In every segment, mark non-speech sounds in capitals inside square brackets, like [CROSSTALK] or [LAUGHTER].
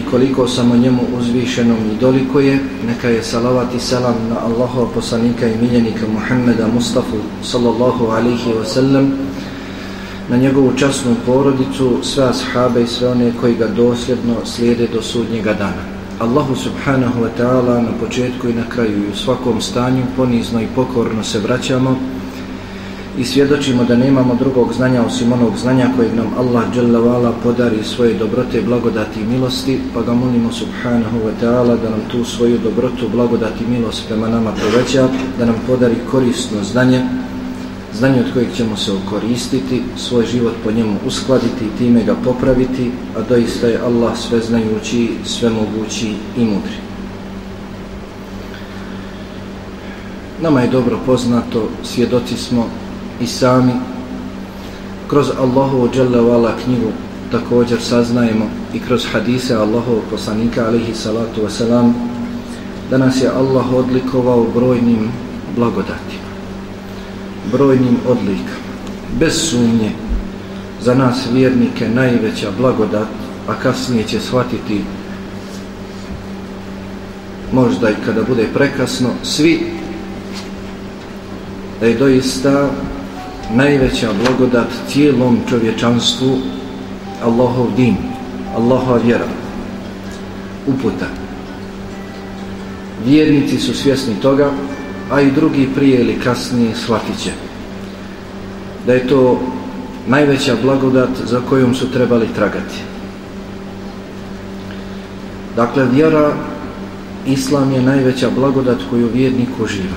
i koliko samo njemu uzvišenom i doliko je. Neka je salavat i salam na Allahov poslanika i miljenika Muhammeda Mustafa sallallahu alihi wa sallam na njegovu časnu porodicu, sve ashabe i sve one koji ga dosljedno slijede do sudnjega dana. Allahu subhanahu wa ta'ala na početku i na kraju i u svakom stanju ponizno i pokorno se vraćamo i svjedočimo da nemamo drugog znanja osim onog znanja kojeg nam Allah dželavala podari svoje dobrote, blagodati i milosti pa ga molimo subhanahu wa ta'ala da nam tu svoju dobrotu, blagodati i milost prema nama poveća da nam podari korisno znanje znanje od kojeg ćemo se okoristiti, svoj život po njemu uskladiti i time ga popraviti, a doista je Allah sve znajući, sve mogući i mudri. Nama je dobro poznato, svjedoci smo i sami, kroz Allahovu dželjavala knjigu također saznajemo i kroz hadise Allahovog poslanika alihi salatu wasalam, da nas je Allah odlikovao brojnim blagodatima brojnim odlikama. Bez sumnje, za nas vjernike najveća blagodat, a kasnije će shvatiti možda i kada bude prekasno, svi da je doista najveća blagodat cijelom čovječanstvu Allahov din, Allahov vjera, uputa. Vjernici su svjesni toga, a i drugi prije ili kasnije shvatit će da je to najveća blagodat za kojom su trebali tragati. Dakle, vjera, islam je najveća blagodat koju vjernik uživa.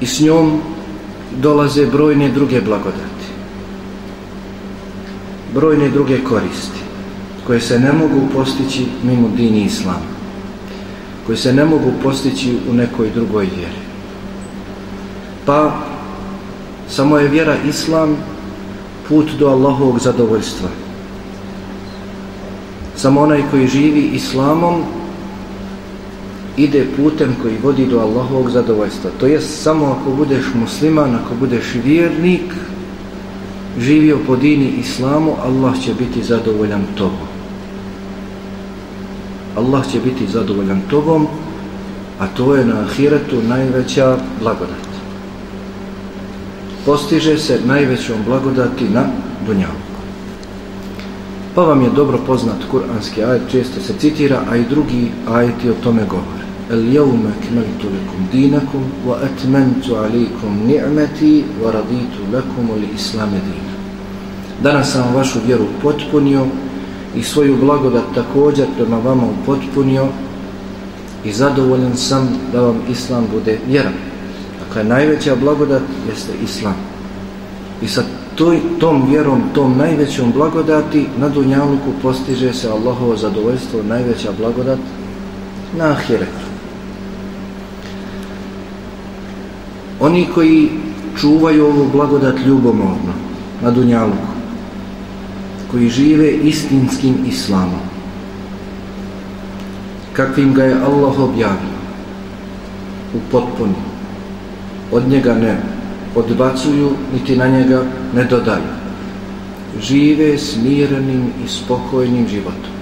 I s njom dolaze brojne druge blagodati. Brojne druge koristi koje se ne mogu postići mimo dini islama koje se ne mogu postići u nekoj drugoj vjeri. Pa samo je vjera islam put do Allahovog zadovoljstva. Samo onaj koji živi islamom ide putem koji vodi do Allahovog zadovoljstva. To jest samo ako budeš musliman, ako budeš vjernik, živio po dini islamu, Allah će biti zadovoljan tobom. Allah će biti zadovoljan tobom, a to je na ahiretu najveća blagodat. Postiže se najvećom blagodati na dunjavu. Pa vam je dobro poznat kuranski ajet, često se citira, a i drugi ajeti o tome govore. اليوم أكملت لكم دينكم dinakum, wa نعمتي ورضيت لكم wa raditu. Danas sam vašu vjeru potpunio, i svoju blagodat također prema vama upotpunio i zadovoljan sam da vam islam bude vjeran. Dakle, najveća blagodat jeste islam. I sa toj, tom vjerom, tom najvećom blagodati na Dunjaluku postiže se Allahovo zadovoljstvo, najveća blagodat na Ahiretu. Oni koji čuvaju ovu blagodat ljubomorno na Dunjaluku, koji žive istinskim islamom kakvim ga je Allah objavio u potpuni od njega ne odbacuju niti na njega ne dodaju. Žive smirenim i spokojnim životom.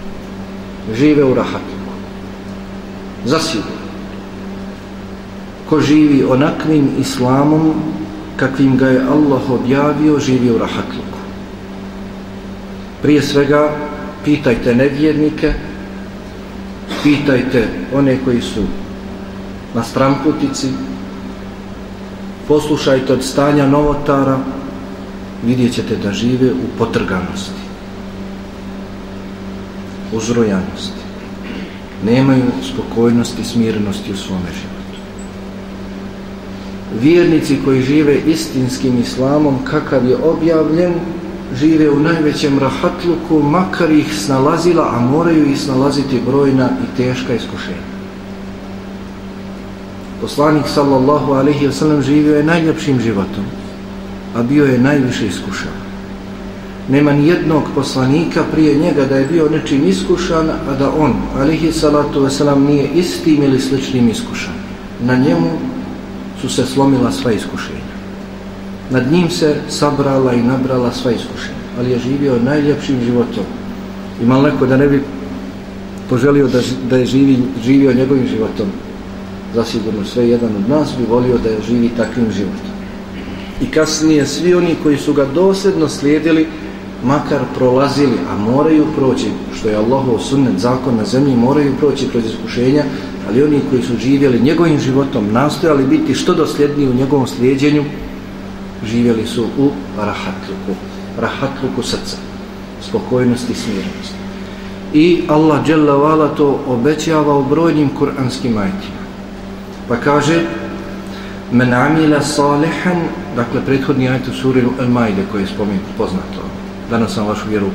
Žive u rahatliku zasigurno ko živi onakvim islamom kakvim ga je Allah objavio živi u rahatluku. prije svega pitajte nevjernike pitajte one koji su na stramputici poslušajte od stanja novotara vidjet ćete da žive u potrganosti uzrojanosti. nemaju spokojnosti smirenosti u svome životu vjernici koji žive istinskim islamom kakav je objavljen žive u najvećem rahatluku, makar ih snalazila, a moraju ih snalaziti brojna i teška iskušenja. Poslanik sallallahu alaihi wa sallam živio je najljepšim životom, a bio je najviše iskušan. Nema ni jednog poslanika prije njega da je bio nečim iskušan, a da on, alaihi salatu wa sallam, nije istim ili sličnim iskušan. Na njemu su se slomila sva iskušenja. Nad njim se sabrala i nabrala sva iskušenja, ali je živio najljepšim životom. Ima neko da ne bi poželio da, da je živi, živio njegovim životom. Zasigurno sve jedan od nas bi volio da je živi takvim životom. I kasnije svi oni koji su ga dosedno slijedili, makar prolazili, a moraju proći, što je Allahov sunnet, zakon na zemlji, moraju proći kroz iskušenja, ali oni koji su živjeli njegovim životom, nastojali biti što dosljedniji u njegovom slijedjenju, živjeli su u rahatluku, rahatluku srca, spokojnosti i smirenosti. I Allah Jalla to obećava u brojnim kuranskim ajtima. Pa kaže men amila salihan, dakle prethodni ajt u suri Al-Majde koji je spomenut poznato. Danas sam vašu vjeru.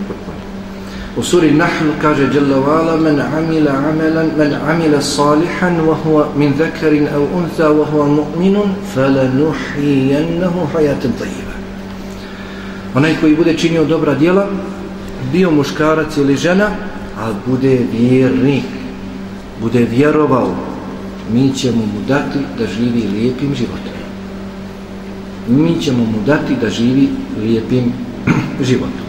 U suri Nahl kaže Jalla wa'ala men amila amalan men amila salihan wa huwa min dhakarin aw untha wa huwa mu'minun falanuhijennahu hayatan tayyiba. Onaj koji bude činio dobra djela, bio muškarac ili žena, a bude vjernik, bude vjerovao, mi ćemo mu dati da živi lijepim životom. Mi ćemo mu dati da živi lijepim [CLEARS THROAT] životom.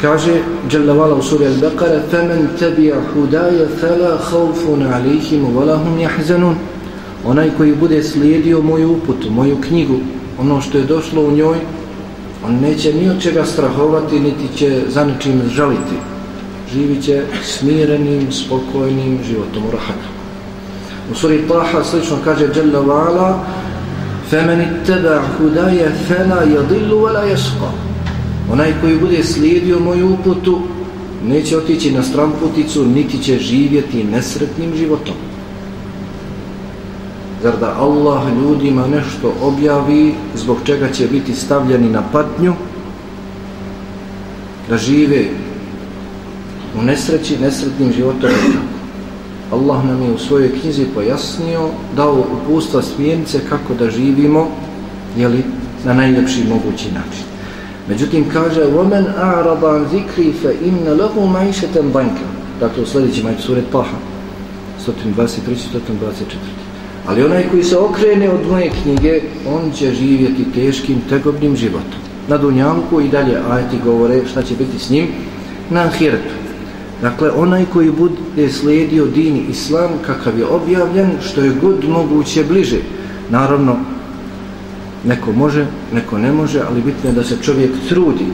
Kaže Jalla Vala u suri Al-Baqara فَمَنْ تَبِيَ حُدَايَ فَلَا خَوْفٌ عَلَيْهِمُ وَلَا هُمْ يَحْزَنُونَ Onaj koji bude slijedio moju uputu, moju knjigu, ono što je došlo u njoj, on neće ni od čega strahovati, niti će za ničim žaliti. Živit će smirenim, spokojnim životom u rahatu. U suri Taha slično kaže Jalla Vala فَمَنِ اتَّبَعْ حُدَايَ فَلَا يَضِلُّ وَلَا يَسْقَ Onaj koji bude slijedio moju uputu neće otići na stramputicu niti će živjeti nesretnim životom. Zar da Allah ljudima nešto objavi zbog čega će biti stavljeni na patnju da žive u nesreći, nesretnim životom Allah nam je u svojoj knjizi pojasnio, dao upustva smjernice kako da živimo jeli, na najljepši mogući način. Međutim, kaže وَمَنْ أَعْرَضَ عَنْ ذِكْرِ فَإِنَّ لَهُ مَعِشَةً بَنْكَ Dakle, u sljedećem ajde suret Paha 123. 124. Ali onaj koji se okrene od moje knjige, on će živjeti teškim, tegobnim životom. Na Dunjavku i dalje ajti govore šta će biti s njim na Ahiretu. Dakle, onaj koji bude slijedio dini Islam kakav je objavljen, što je god moguće bliže. Naravno, neko može, neko ne može, ali bitno je da se čovjek trudi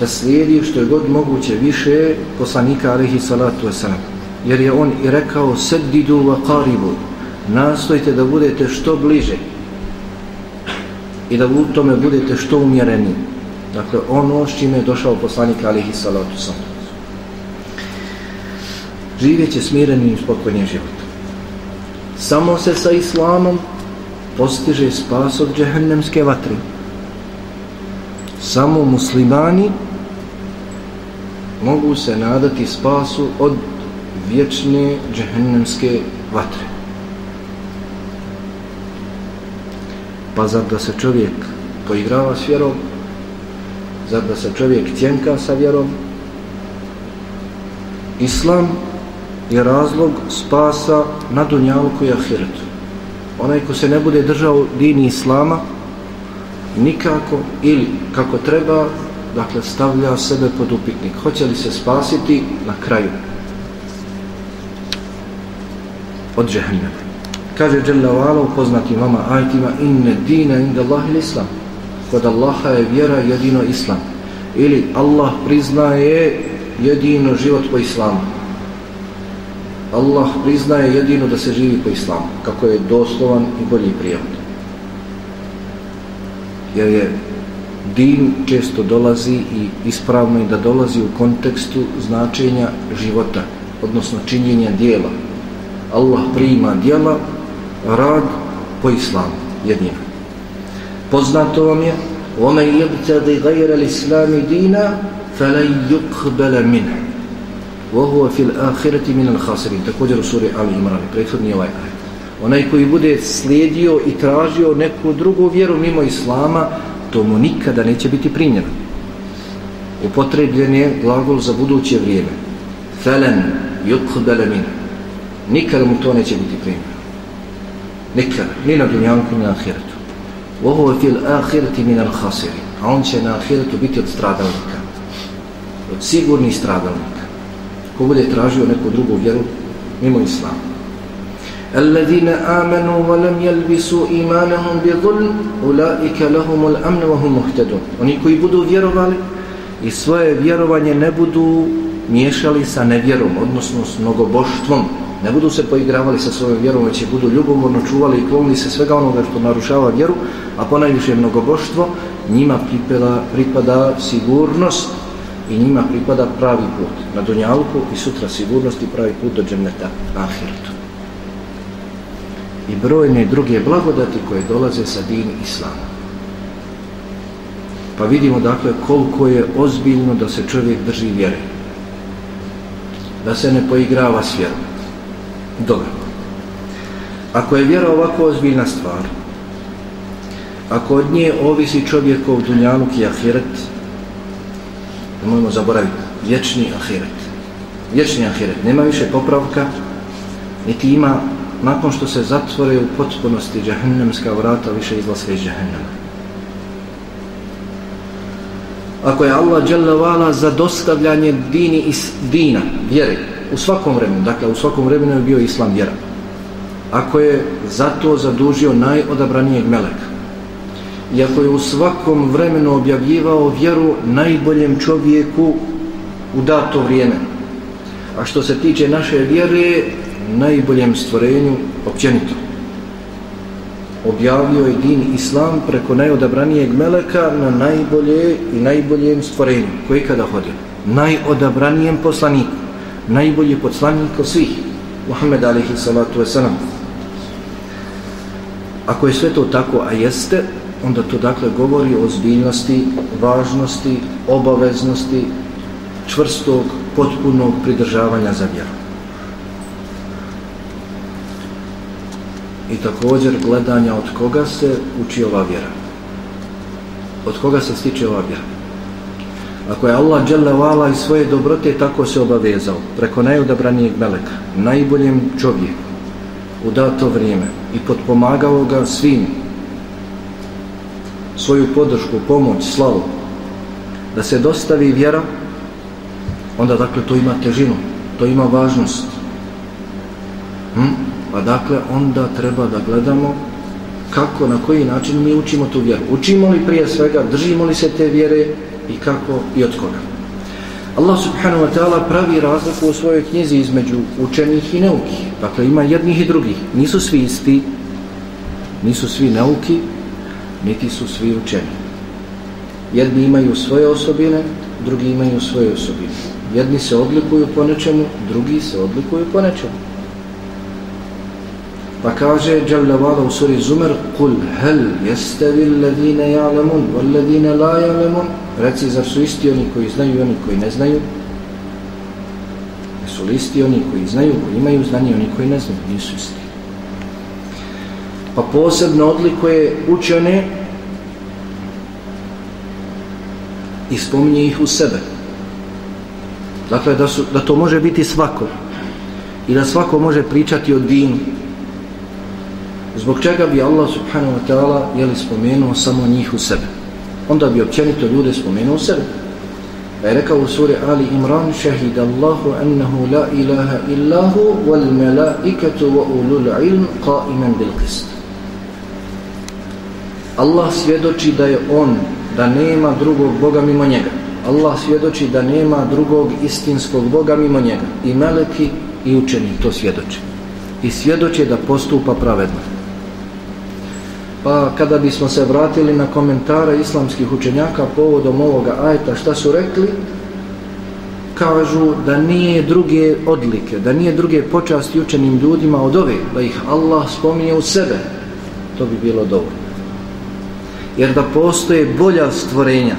da slijedi što je god moguće više poslanika alihi salatu wasalam. Jer je on i rekao sedidu wa qaribu, nastojte da budete što bliže i da u tome budete što umjereni. Dakle, ono s čime je došao poslanik alihi salatu wasalam. Živjet će smirenim i spokojnim životom. Samo se sa islamom postiže spas od džehennemske vatre. Samo muslimani mogu se nadati spasu od vječne džehennemske vatre. Pa zar da se čovjek poigrava s vjerom, zar da se čovjek cjenka sa vjerom, Islam je razlog spasa na Dunjalku i Ahiretu onaj ko se ne bude držao dini Islama nikako ili kako treba dakle stavlja sebe pod upitnik. Hoće li se spasiti na kraju? Od džehennema. Kaže Jalla upoznati u poznatim vama ajtima inne dina inda Allah ili Islam kod Allaha je vjera jedino Islam. Ili Allah priznaje jedino život po Islamu. Allah priznaje jedino da se živi po islamu, kako je doslovan i bolji prijevod. Jer je din često dolazi i ispravno je da dolazi u kontekstu značenja života, odnosno činjenja dijela. Allah prima dijela, rad po islamu, jedino. Poznato vam je ومن يبتغي غير الإسلام دينا فلن يقبل منه وهو في الآخرة من الخاسرين također u suri Ali Imran prethodni ovaj ajet onaj koji bude slijedio i tražio neku drugu vjeru mimo Islama to mu nikada neće biti primljeno upotrebljen je glagol za buduće vrijeme فلن يقبل منه nikada mu to neće biti primljeno nikada, ni na dunjanku ni na ahiretu وهو في الآخرة من الخاسرين a on će na ahiretu biti od stradalnika od sigurnih stradalnika ko bude tražio neku drugu vjeru mimo islama الذين آمنوا ولم يلبسوا إيمانهم بظلم أولئك لهم الأمن وهم مهتدون oni koji budu vjerovali i svoje vjerovanje ne budu miješali sa nevjerom odnosno s mnogoboštvom ne budu se poigravali sa svojom vjerom već budu ljubomorno čuvali i klonili se svega onoga što narušava vjeru a ponajviše mnogoboštvo njima pripada, pripada sigurnost i njima pripada pravi put na Dunjalku i sutra sigurnosti pravi put do džemneta Ahiretu. I brojne druge blagodati koje dolaze sa din Islama. Pa vidimo dakle koliko je ozbiljno da se čovjek drži vjere. Da se ne poigrava s vjerom. Dobro. Ako je vjera ovako ozbiljna stvar ako od nje ovisi čovjekov dunjaluk i ahiret Nemojmo zaboraviti vječni ahiret. Vječni ahiret. Nema više popravka niti ima nakon što se zatvore u potpunosti džahennemska vrata više izlaska iz džahennema. Ako je Allah dželavala za dostavljanje dini iz dina, vjere u svakom vremenu, dakle u svakom vremenu je bio islam vjera. Ako je zato zadužio najodabranijeg meleka iako je u svakom vremenu objavljivao vjeru najboljem čovjeku u dato vrijeme. A što se tiče naše vjere, najboljem stvorenju općenito. Objavio je din Islam preko najodabranijeg meleka na najbolje i najboljem stvorenju koji kada hodio. Najodabranijem poslaniku, najbolji poslanik od svih, Muhammed alihi salatu wasalam. Ako je sve to tako, a jeste, onda to dakle govori o ozbiljnosti, važnosti, obaveznosti, čvrstog, potpunog pridržavanja za vjeru. I također gledanja od koga se uči ova vjera. Od koga se stiče ova vjera. Ako je Allah dželevala i svoje dobrote tako se obavezao preko najodabranijeg meleka, najboljem čovjeku u dato vrijeme i potpomagao ga svim svoju podršku, pomoć, slavu, da se dostavi vjera, onda dakle to ima težinu, to ima važnost. Hm? Pa dakle onda treba da gledamo kako, na koji način mi učimo tu vjeru. Učimo li prije svega, držimo li se te vjere i kako i od koga. Allah subhanahu wa ta'ala pravi razliku u svojoj knjizi između učenih i neukih. Dakle, ima jednih i drugih. Nisu svi isti, nisu svi neuki, niti su svi učeni. Jedni imaju svoje osobine, drugi imaju svoje osobine. Jedni se odlikuju po nečemu, drugi se odlikuju po nečemu. Pa kaže Jalla u suri Zumer Kul hel jestevi ledine ja'lemun wal ledine la ja'lemun Reci zar su isti oni koji znaju i oni koji ne znaju Jesu li isti oni koji znaju, koji imaju znanje oni koji ne znaju Nisu isti pa posebno odlikuje učene i spominje ih u sebe. Dakle, da, su, da to može biti svako i da svako može pričati o dinu. Zbog čega bi Allah subhanahu wa ta'ala jeli spomenuo samo njih u sebe? Onda bi općenito ljude spomenuo u sebe. Pa je rekao u suri Ali Imran šehid Allahu annahu la ilaha illahu wal melaikatu wa ulul ilm qaiman bil qist. Allah svjedoči da je on, da nema drugog Boga mimo njega. Allah svjedoči da nema drugog istinskog Boga mimo njega. I meleki i učeni to svjedoči. I svjedoče da postupa pravedno. Pa kada bismo se vratili na komentare islamskih učenjaka povodom ovoga ajta, šta su rekli? Kažu da nije druge odlike, da nije druge počasti učenim ljudima od ove, da ih Allah spominje u sebe. To bi bilo dovoljno jer da postoje bolja stvorenja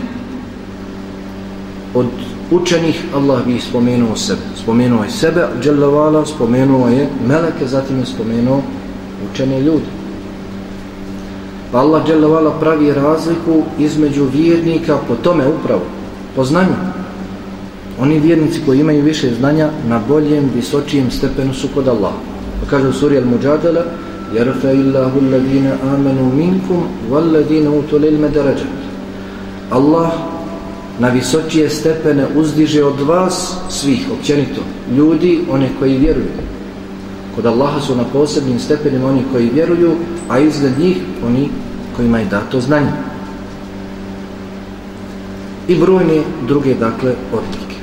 od učenih Allah bi spomenuo sebe. Spomenuo je sebe dželavala spomenuo je meleke zatim je spomenuo učene ljudi pa Allah dželavala pravi razliku između vjernika po tome upravo po znanju. Oni vjernici koji imaju više znanja na boljem, visočijem stepenu su kod Allah pa kaže u suri Al-Muđadala يرفع الله الذين آمنوا منكم والذين أوتوا العلم درجات Allah na visočije stepene uzdiže od vas svih, općenito, ljudi, one koji vjeruju. Kod Allaha su na posebnim stepenima oni koji vjeruju, a izgled njih oni kojima je dato znanje. I brojne druge, dakle, odlike.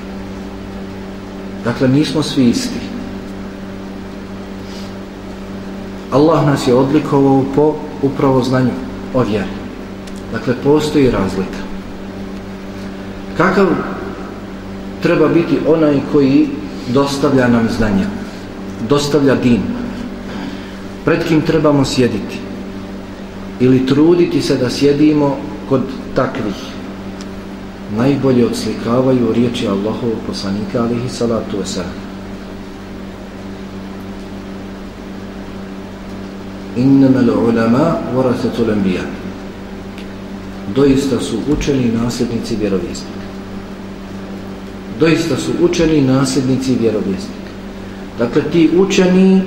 Dakle, nismo svi isti. Allah nas je odlikovao po upravo znanju o vjeri. Dakle, postoji razlika. Kakav treba biti onaj koji dostavlja nam znanje, dostavlja din? Pred kim trebamo sjediti? Ili truditi se da sjedimo kod takvih? Najbolje odslikavaju riječi Allahovog poslanika alihi salatu wasalam. Innama l'ulama warathatul anbiya. Doista su učeni nasljednici vjerovjesnika. Doista su učeni nasljednici vjerovjesnika. Dakle ti učeni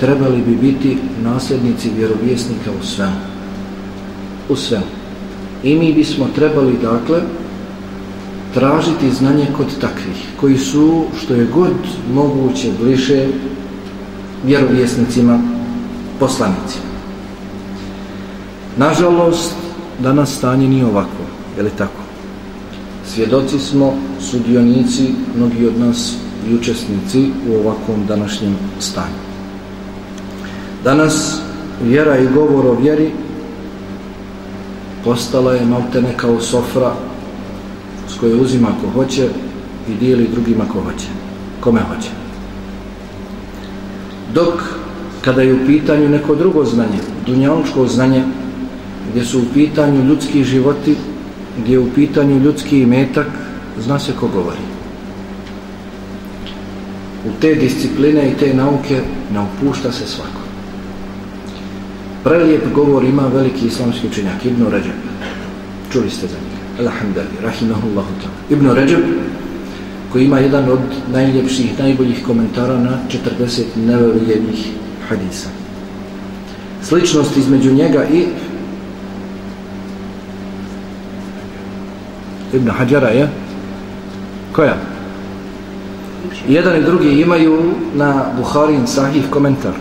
trebali bi biti nasljednici vjerovjesnika u svemu. U svemu. I mi bismo trebali dakle tražiti znanje kod takvih koji su što je god moguće bliže vjerovjesnicima poslanici. Nažalost, danas stanje nije ovako, je li tako? Svjedoci smo, sudionici, mnogi od nas i učesnici u ovakvom današnjem stanju. Danas vjera i govor o vjeri postala je maltene kao sofra s koje uzima ko hoće i dijeli drugima ko hoće, kome hoće. Dok kada je u pitanju neko drugo znanje, dunjalučko znanje, gdje su u pitanju ljudski životi, gdje je u pitanju ljudski imetak, zna se ko govori. U te discipline i te nauke ne upušta se svako. Prelijep govor ima veliki islamski učenjak, Ibn Ređeb. Čuli ste za njega. Alhamdulillah, rahimahullahu ta'ala. Ibn Ređeb, koji ima jedan od najljepših, najboljih komentara na 40 nevelijevih hadisa. Sličnost između njega i Ibn Hajara je koja? Jedan i drugi imaju na Buharin sahih komentar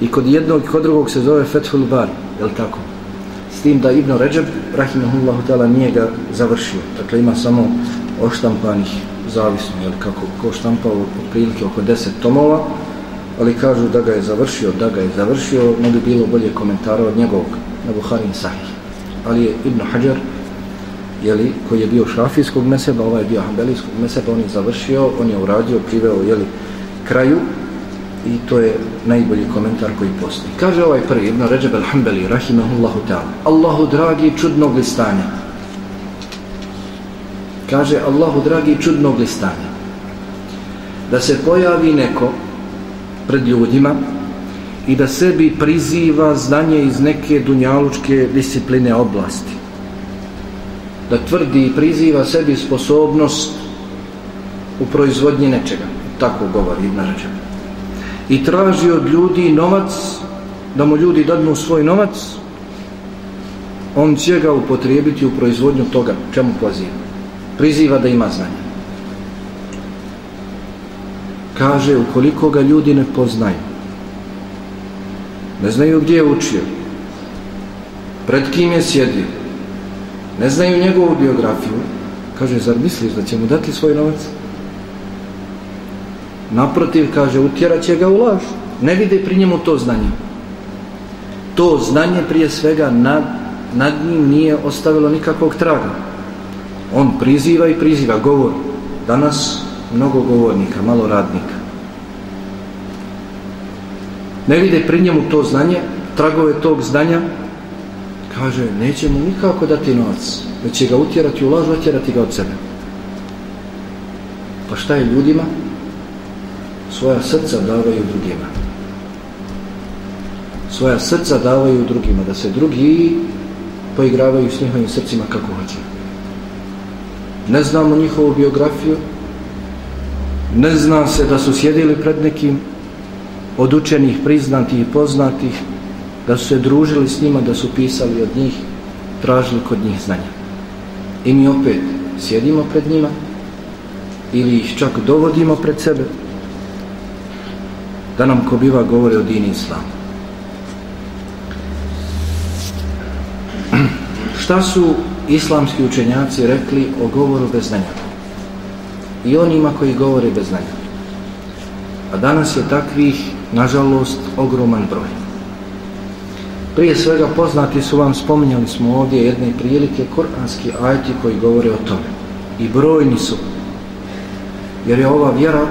i kod jednog i kod drugog se zove Fethul Bar, je li tako? S tim da Ibn Ređeb, rahimahullahu ta'ala, nije ga završio. Dakle, ima samo oštampanih, zavisno, je li kako, ko štampao od prilike oko deset tomova, ali kažu da ga je završio, da ga je završio, ne bi bilo bolje komentara od njegovog na Buharin Sahih. Ali je Ibn Hajar, jeli, koji je bio šafijskog meseba, ovaj je bio hambelijskog meseba, on je završio, on je uradio, priveo jeli, kraju i to je najbolji komentar koji postoji. Kaže ovaj prvi, Ibn Ređeb al-Hambeli, rahimahullahu ta'ala, Allahu dragi čudnog listanja. Kaže, Allahu dragi čudnog listanja. Da se pojavi neko pred ljudima i da sebi priziva znanje iz neke dunjalučke discipline oblasti. Da tvrdi i priziva sebi sposobnost u proizvodnji nečega. Tako govori Ibn Rađab. I traži od ljudi novac, da mu ljudi dadnu svoj novac, on će ga upotrijebiti u proizvodnju toga, čemu poziva. Priziva da ima znanje kaže ukoliko ga ljudi ne poznaju ne znaju gdje je učio pred kim je sjedio ne znaju njegovu biografiju kaže zar misliš da će mu dati svoj novac? Naprotiv kaže utjerat će ga u laž. Ne vide pri njemu to znanje. To znanje prije svega nad, nad njim nije ostavilo nikakvog traga. On priziva i priziva govor danas mnogo govornika, malo radnika. Ne vide pri njemu to znanje, tragove tog znanja, kaže, neće mu nikako dati novac, već će ga utjerati u lažu, otjerati ga od sebe. Pa šta je ljudima? Svoja srca davaju drugima. Svoja srca davaju drugima, da se drugi poigravaju s njihovim srcima kako hoće. Ne znamo njihovu biografiju, ne zna se da su sjedili pred nekim od učenih, priznatih i poznatih, da su se družili s njima, da su pisali od njih, tražili kod njih znanja. I mi opet sjedimo pred njima ili ih čak dovodimo pred sebe da nam ko biva govore o dini islamu. [CLEARS THROAT] Šta su islamski učenjaci rekli o govoru bez znanja? I onima koji govore bez znanja. A danas je takvih, nažalost, ogroman broj. Prije svega poznati su vam, spominjali smo ovdje jedne prilike, koranski ajti koji govore o tome. I brojni su. Jer je ova vjera,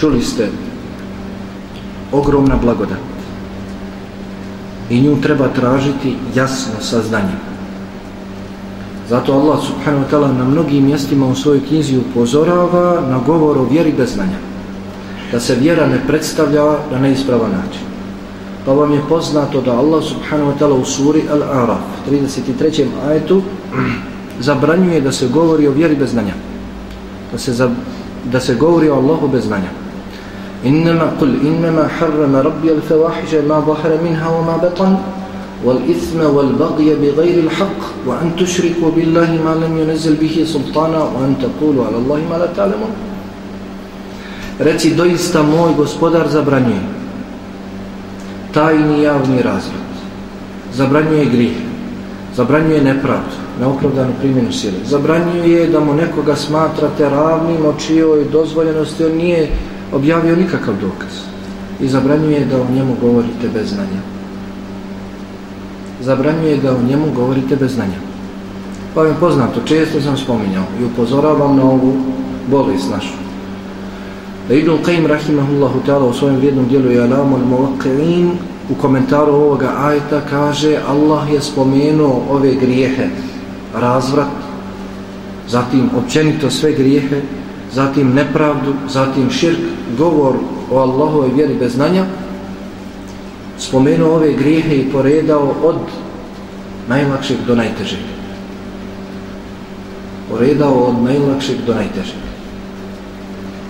čuli ste, ogromna blagodat. I nju treba tražiti jasno saznanje. Zato Allah subhanahu wa ta'ala na mnogim mjestima u svojoj knjizi upozorava na govor o vjeri bez znanja. Da se vjera ne predstavlja na neispravan način. Pa vam je poznato da Allah subhanahu wa ta'ala u suri Al-Araf 33. ajetu zabranjuje da se govori o vjeri bez znanja. Da se, za, da se govori o Allahu bez znanja. Innama kul innama harrama rabbi al-fawahiđa ma zahara minha wa ma batan والإثم والبغي بغير الحق وأن تشركوا بالله ما لم ينزل به سلطانا وأن تقولوا على الله ما لا تعلمون Reci doista moj gospodar zabranjuje tajni javni razred zabranjuje grih zabranjuje nepravdu neopravdanu primjenu sile zabranjuje da mu nekoga smatrate ravnim o čijoj dozvoljenosti on nije objavio nikakav dokaz i zabranjuje da o njemu govorite bez znanja zabranjuje da o njemu govorite bez znanja. Pa vam poznato, često sam spominjao i upozoravam na ovu bolest našu. Da Ibn Qaym rahimahullahu ta'ala u svojem vjednom dijelu je alamu al-muvaqirin u komentaru ovoga ajta kaže Allah je spomenuo ove grijehe razvrat zatim općenito sve grijehe zatim nepravdu zatim širk govor o Allahove vjeri bez znanja spomenuo ove grijehe i poredao od najlakšeg do najtežeg poredao od najlakšeg do najtežeg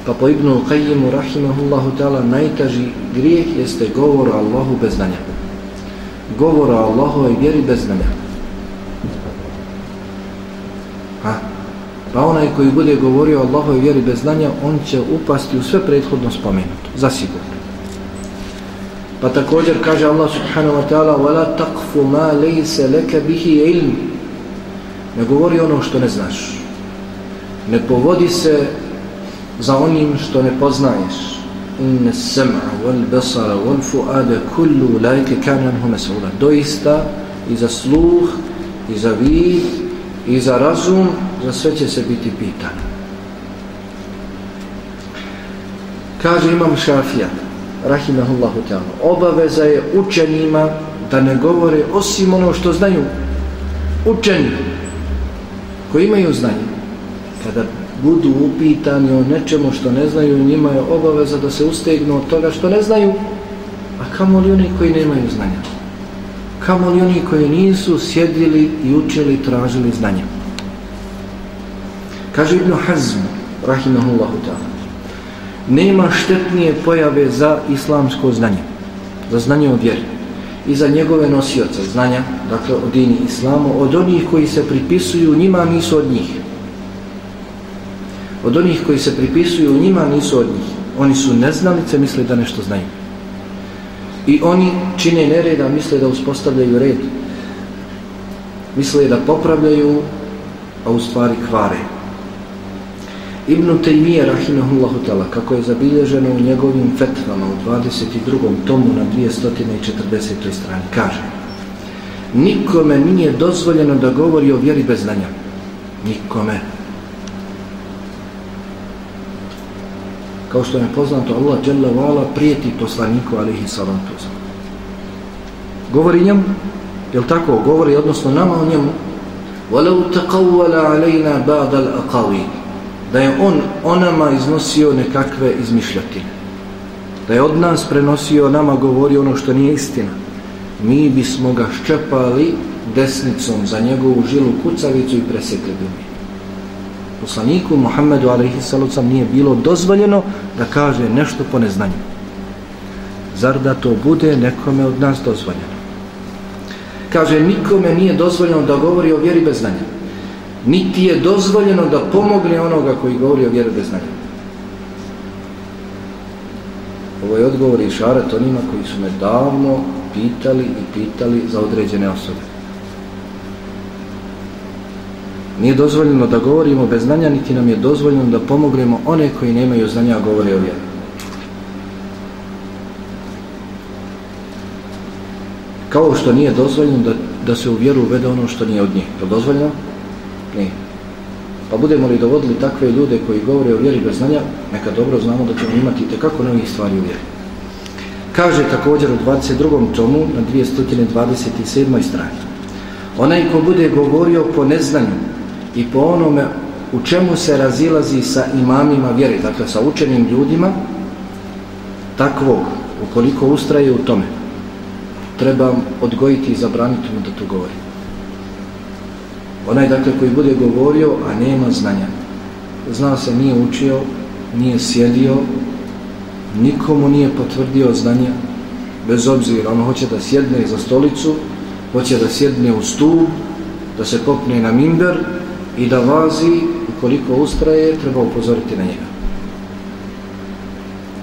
Pa po Ibnu Qajimu rahimahullahu ta'ala najtaži grijeh jeste govor o Allahu bez znanja. Govor o Allahu i vjeri bez znanja. Ha? Pa onaj koji bude govorio o Allahu i vjeri bez znanja, on će upasti u sve prethodno spomenuto. Zasigurno. Pa također kaže Allah subhanahu wa ta'ala وَلَا تَقْفُ مَا لَيْسَ لَكَ بِهِ عِلْمِ Ne govori ono što ne znaš. Ne povodi se za onim što ne poznaješ inna sam'a wal basara wal fu'ada kullu ulaika kana anhu mas'ula doista i za sluh i za vid i za razum za sve će se biti pitano kaže imam šafija rahimahullahu ta'ala obaveza je učenima da ne govore osim ono što znaju učeni koji imaju znanje kada budu upitani o nečemu što ne znaju, njima je obaveza da se ustegnu od toga što ne znaju, a kamo li oni koji nemaju znanja? Kamo li oni koji nisu sjedili i učili, tražili znanja? Kaže Ibn Hazm, rahimahullahu ta'ala, nema štetnije pojave za islamsko znanje, za znanje o vjeri i za njegove nosioce znanja, dakle o dini islamu, od onih koji se pripisuju, njima nisu od njih. Od onih koji se pripisuju njima nisu od njih. Oni su neznalice, misle da nešto znaju. I oni čine nereda, misle da uspostavljaju red. Misle da popravljaju a u stvari kvare. Ibn Taymiye rahimahullahu ta'ala kako je zabilježeno u njegovim fetvama u 22. tomu na 240. strani kaže nikome nije dozvoljeno da govori o vjeri bez znanja nikome kao što je poznato Allah dželle vala prijeti poslaniku alihi salatu govori njemu jel tako govori odnosno nama o njemu walau taqawwala alaina ba'd al-aqawi da je on onama iznosio nekakve izmišljatine da je od nas prenosio nama govori ono što nije istina. Mi bismo ga ščepali desnicom za njegovu žilu kucavicu i presekli bi mi. Poslaniku Muhammedu alaihissalucam nije bilo dozvoljeno da kaže nešto po neznanju. Zar da to bude nekome od nas dozvoljeno? Kaže nikome nije dozvoljeno da govori o vjeri bez znanja niti je dozvoljeno da pomogne onoga koji govori o vjeru bez znanja ovo je odgovor i šaret onima koji su me davno pitali i pitali za određene osobe nije dozvoljeno da govorimo bez znanja niti nam je dozvoljeno da pomognemo one koji nemaju znanja a govore o vjeru. kao što nije dozvoljeno da, da se u vjeru uvede ono što nije od njih. Je dozvoljeno? Ne. Pa budemo li dovodili takve ljude koji govore o vjeri bez znanja, neka dobro znamo da ćemo imati tekako novih stvari u vjeri. Kaže također u 22. tomu na 227. strani. Onaj ko bude govorio po neznanju i po onome u čemu se razilazi sa imamima vjeri, dakle sa učenim ljudima, takvog, ukoliko ustraje u tome, treba odgojiti i zabraniti mu da to govori. Onaj dakle koji bude govorio, a nema znanja. Zna se, nije učio, nije sjedio, nikomu nije potvrdio znanja, bez obzira, on hoće da sjedne za stolicu, hoće da sjedne u stup, da se popne na mimber i da vazi, ukoliko ustraje, treba upozoriti na njega.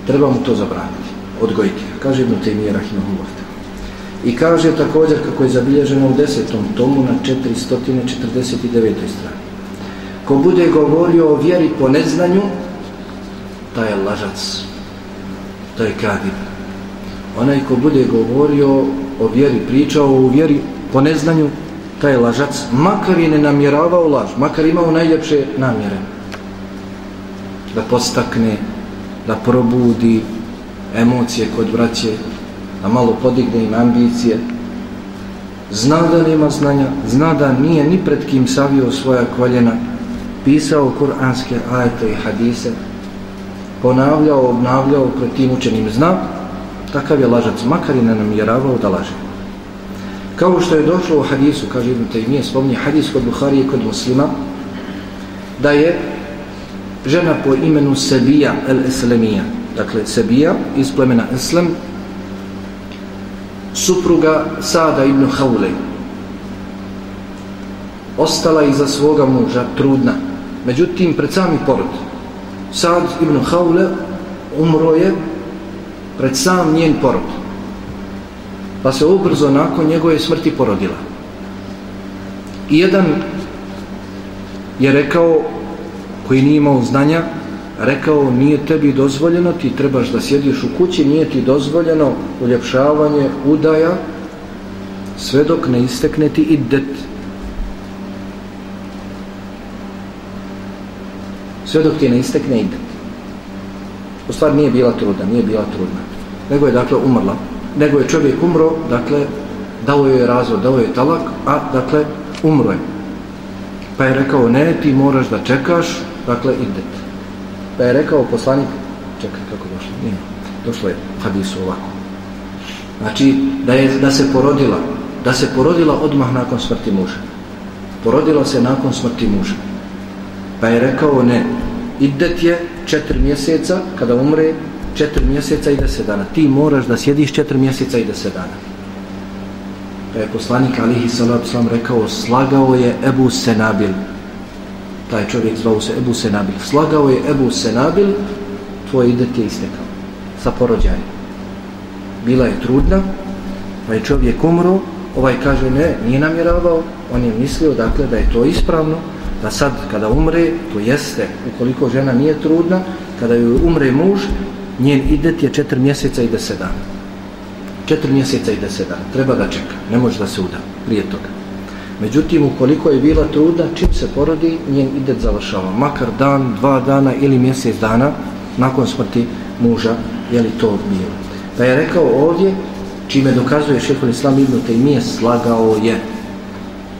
Treba mu to zabraniti, odgojiti. Kaže Ibn Taymiyyah rahimahullah. I kaže također kako je zabilježeno u desetom tomu na 449. strani. Ko bude govorio o vjeri po neznanju, taj je lažac. To je kadib. Onaj ko bude govorio o vjeri, pričao o vjeri po neznanju, taj je lažac. Makar je ne namjeravao laž, makar imao najljepše namjere. Da postakne, da probudi emocije kod braće, da malo podigne im ambicije. Zna da nema znanja zna da nije ni pred kim savio svoja koljena. Pisao kuranske ajete i hadise ponavljao, obnavljao pred tim učenim. Zna takav je lažac makar i ne namjeravao da laže. Kao što je došlo u hadisu kaže Ibn Taymiye spomni hadis kod Buhari i kod muslima da je žena po imenu Sebija el-Eslemija. Dakle Sebija iz plemena Eslem supruga Sada ibn Haulej ostala iza svoga muža trudna. Međutim pred sami porod Sad ibn Haule umro je pred sam njen porod pa se ubrzo nakon njegove smrti porodila. I jedan je rekao koji nije imao znanja rekao nije tebi dozvoljeno ti trebaš da sjediš u kući nije ti dozvoljeno uljepšavanje udaja sve dok ne istekne ti iddet. sve dok ti ne istekne iddet. u stvari nije bila trudna nije bila trudna nego je dakle umrla nego je čovjek umro dakle dao je razvod dao je talak a dakle umro je pa je rekao ne ti moraš da čekaš dakle idet Pa je rekao poslanik, čekaj kako došlo, nije, došlo je hadisu ovako. Znači, da, je, da se porodila, da se porodila odmah nakon smrti muža. Porodila se nakon smrti muža. Pa je rekao, ne, idet je četiri mjeseca, kada umre, četiri mjeseca i deset dana. Ti moraš da sjediš četiri mjeseca i deset dana. Pa je poslanik Alihi Salatu Sam rekao, slagao je Ebu Senabil, taj čovjek zvao se Ebu Senabil. Slagao je Ebu Senabil, tvoj idet je istekao sa porođajem. Bila je trudna, pa je čovjek umro, ovaj kaže ne, nije namjeravao, on je mislio dakle da je to ispravno, da sad kada umre, to jeste, ukoliko žena nije trudna, kada joj umre muž, njen idet je četiri mjeseca i deset dana. Četiri mjeseca i deset dana. Treba da čeka, ne može da se uda prije toga. Međutim, ukoliko je bila trudna, čim se porodi, njen idet završava. Makar dan, dva dana ili mjesec dana nakon smrti muža, je li to bilo. Pa je rekao ovdje, čime dokazuje šehol islam ibn Taymiye slagao je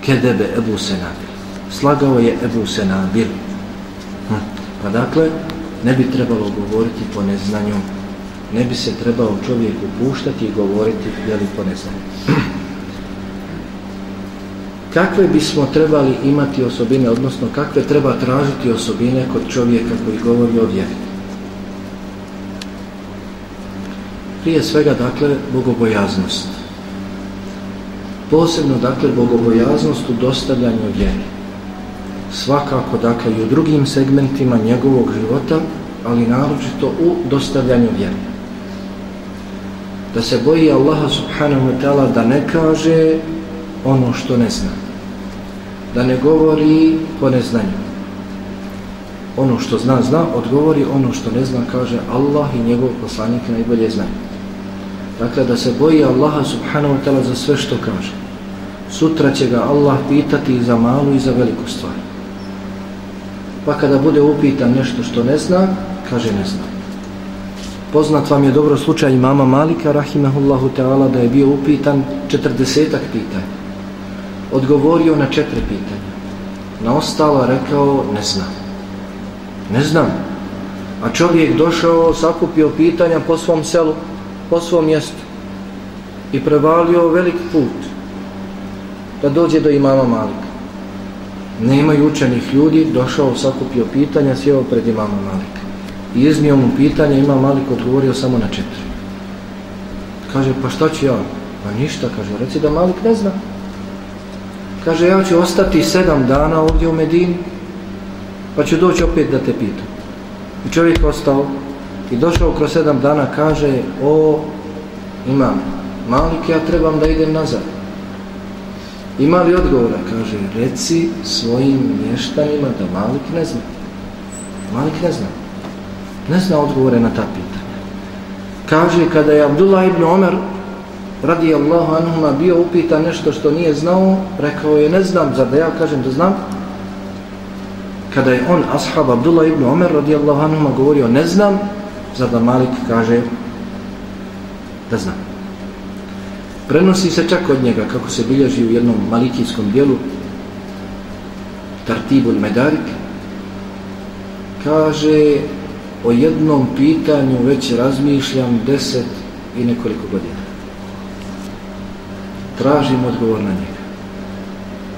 kedebe Ebu Senabil slagao je Ebu Senabil hm. pa dakle ne bi trebalo govoriti po neznanju ne bi se trebao čovjek upuštati i govoriti jeli po neznanju kakve bismo trebali imati osobine odnosno kakve treba tražiti osobine kod čovjeka koji govori o vjeri? Prije svega dakle bogobojaznost. Posebno dakle bogobojaznost u dostavljanju vjeri. Svakako dakle i u drugim segmentima njegovog života ali naročito u dostavljanju vjeri. Da se boji Allaha subhanahu wa ta'ala da ne kaže ono što ne zna da ne govori po neznanju ono što zna, zna, odgovori ono što ne zna, kaže Allah i njegov poslanik najbolje znaju Dakle, da se boji Allaha subhanahu wa ta'ala za sve što kaže. Sutra će ga Allah pitati i za malu i za veliku stvar. Pa kada bude upitan nešto što ne zna, kaže ne zna. Poznat vam je dobro slučaj mama Malika, rahimahullahu ta'ala, da je bio upitan četrdesetak pitanja. Odgovorio na četiri pitanja. Na ostalo rekao, ne znam. Ne znam. A čovjek došao, sakupio pitanja po svom selu, po svom mjestu i prevalio velik put da dođe do imama Malika. Nemaju učenih ljudi, došao, sakupio pitanja, sjeo pred imama Malika. I iznio mu pitanje, ima Malik odgovorio samo na četiri. Kaže, pa šta ću ja? Pa ništa, kaže, reci da Malik ne zna. Kaže, ja ću ostati sedam dana ovdje u Medini, pa ću doći opet da te pitam. I čovjek ostao, i došao kroz sedam dana kaže o imam Malik ja trebam da idem nazad. Ima li odgovora? Kaže reci svojim mještanima da Malik ne zna. Malik ne zna. Ne zna odgovore na ta pitanja. Kaže kada je Abdullah ibn Omer radi Allahu anhuma bio upitan nešto što nije znao rekao je ne znam zar da ja kažem da znam kada je on ashab Abdullah ibn Omer radi Allahu anhuma govorio ne znam Zar da Malik kaže da zna. Prenosi se čak od njega, kako se bilježi u jednom malikijskom dijelu, Tartibul Medarik, kaže o jednom pitanju već razmišljam deset i nekoliko godina. Tražim odgovor na njega.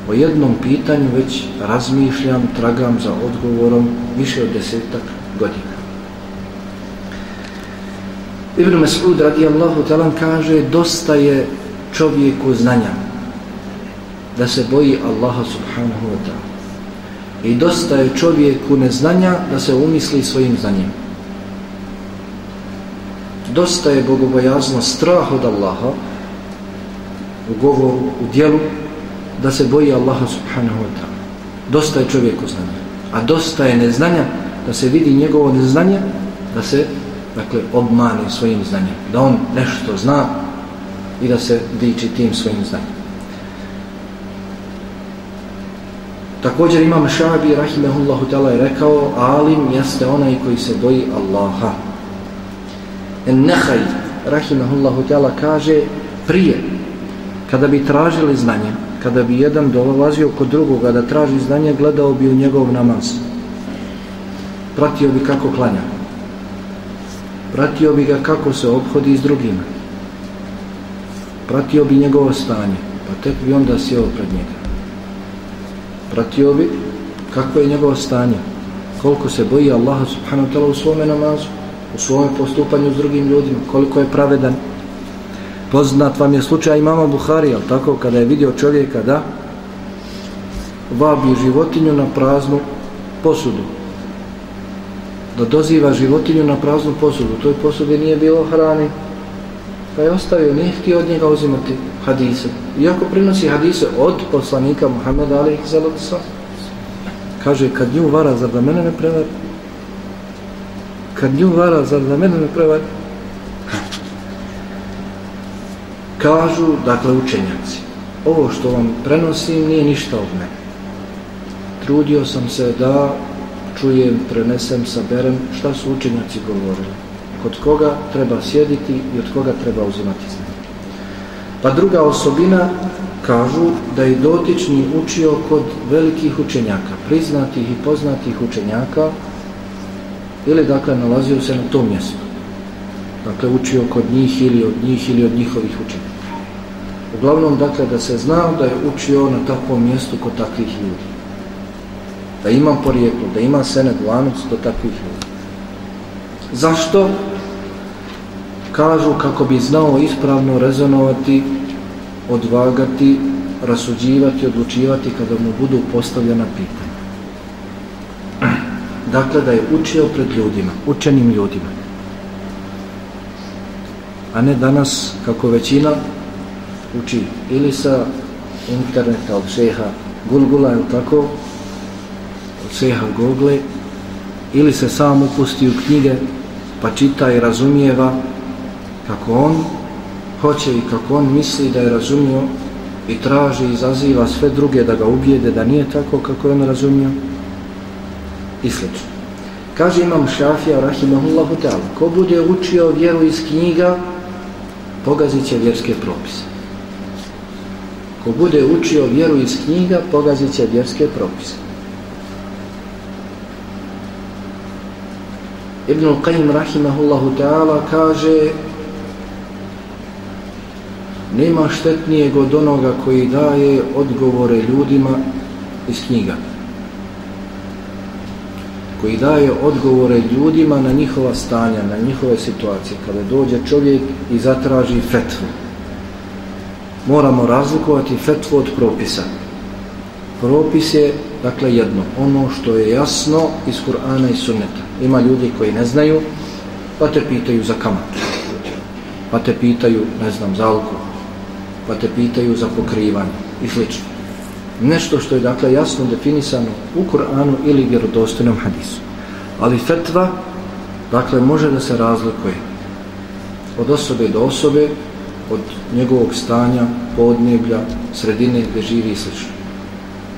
O jednom pitanju već razmišljam, tragam za odgovorom više od desetak godina. Ibn Mas'ud radijallahu talan kaže dosta je čovjeku znanja da se boji Allaha subhanahu wa ta'ala i dosta je čovjeku neznanja da se umisli svojim znanjem dosta je bogobojazno strah od Allaha u govoru, u dijelu da se boji Allaha subhanahu wa ta'ala dosta je čovjeku znanja a dosta je neznanja da se vidi njegovo neznanje da se dakle, obmani svojim znanjem. Da on nešto zna i da se diči tim svojim znanjem. Također imam Šabi, rahimehullahu ta'ala, je rekao, alim jeste onaj koji se boji Allaha. En nehaj, rahimehullahu ta'ala, kaže, prije, kada bi tražili znanje, kada bi jedan dolazio kod drugoga da traži znanje, gledao bi u njegov namaz. Pratio bi kako klanja. Pratio bi ga kako se obhodi s drugima pratio bi njegovo stanje pa tek bi onda sjeo pred njega. Pratio bi kako je njegovo stanje koliko se boji Allaha subhanahu wa ta'la u svome namazu u svome postupanju s drugim ljudima koliko je pravedan poznat vam je slučaj imama Buhari ali tako kada je vidio čovjeka da vabi životinju na praznu posudu da doziva životinju na praznu posudu. U toj posudi nije bilo hrani. Pa je ostavio, nije htio od njega uzimati hadise. Iako prinosi hadise od poslanika Muhammeda Ali Zalotsa, kaže, kad nju vara, zar da mene ne prevari? Kad nju vara, zar da mene ne prevari? Kažu, dakle, učenjaci, ovo što vam prenosim nije ništa od mene. Trudio sam se da čujem, prenesem, saberem šta su učenjaci govorili. Kod koga treba sjediti i od koga treba uzimati znanje. Pa druga osobina kažu da je dotični učio kod velikih učenjaka, priznatih i poznatih učenjaka, ili dakle nalazio se na tom mjestu. Dakle, učio kod njih ili od njih ili od njihovih učenika. Uglavnom, dakle, da se znao da je učio na takvom mjestu kod takvih ljudi. Da ima porijeklo, da ima sened lanac do takvih ljudi. Zašto? Kažu kako bi znao ispravno rezonovati, odvagati, rasuđivati, odlučivati kada mu budu postavljena pitanja. [CLEARS THROAT] Dakle, da je učio pred ljudima, učenim ljudima. A ne danas, kako većina, uči ili sa interneta od šeha Gulgula, ili tako, od šeha Google, ili se sam upusti u knjige, pa čita i razumijeva kako on hoće i kako on misli da je razumio i traži i zaziva sve druge da ga ubijede da nije tako kako je on razumio. I sl. Kaže imam Šafija Rahimahullahu ta'ala ko bude učio vjeru iz knjiga pogazit će vjerske propise. Ko bude učio vjeru iz knjiga pogazit će vjerske propise. Ibn Qayyim Rahimahullahu ta'ala kaže nema štetnijeg od onoga koji daje odgovore ljudima iz knjiga koji daje odgovore ljudima na njihova stanja, na njihove situacije. Kada dođe čovjek i zatraži fetvu moramo razlikovati fetvu od propisa. Propis je dakle jedno, ono što je jasno iz Kur'ana i Sunneta. Ima ljudi koji ne znaju pa te pitaju za kamat. Pa te pitaju, ne znam, za alkohol. Pa te pitaju za pokrivanje i slično. Nešto što je dakle jasno definisano u Kur'anu ili vjerodostojnom hadisu. Ali fetva dakle može da se razlikuje od osobe do osobe, od njegovog stanja, podneblja, sredine gdje živi i sl.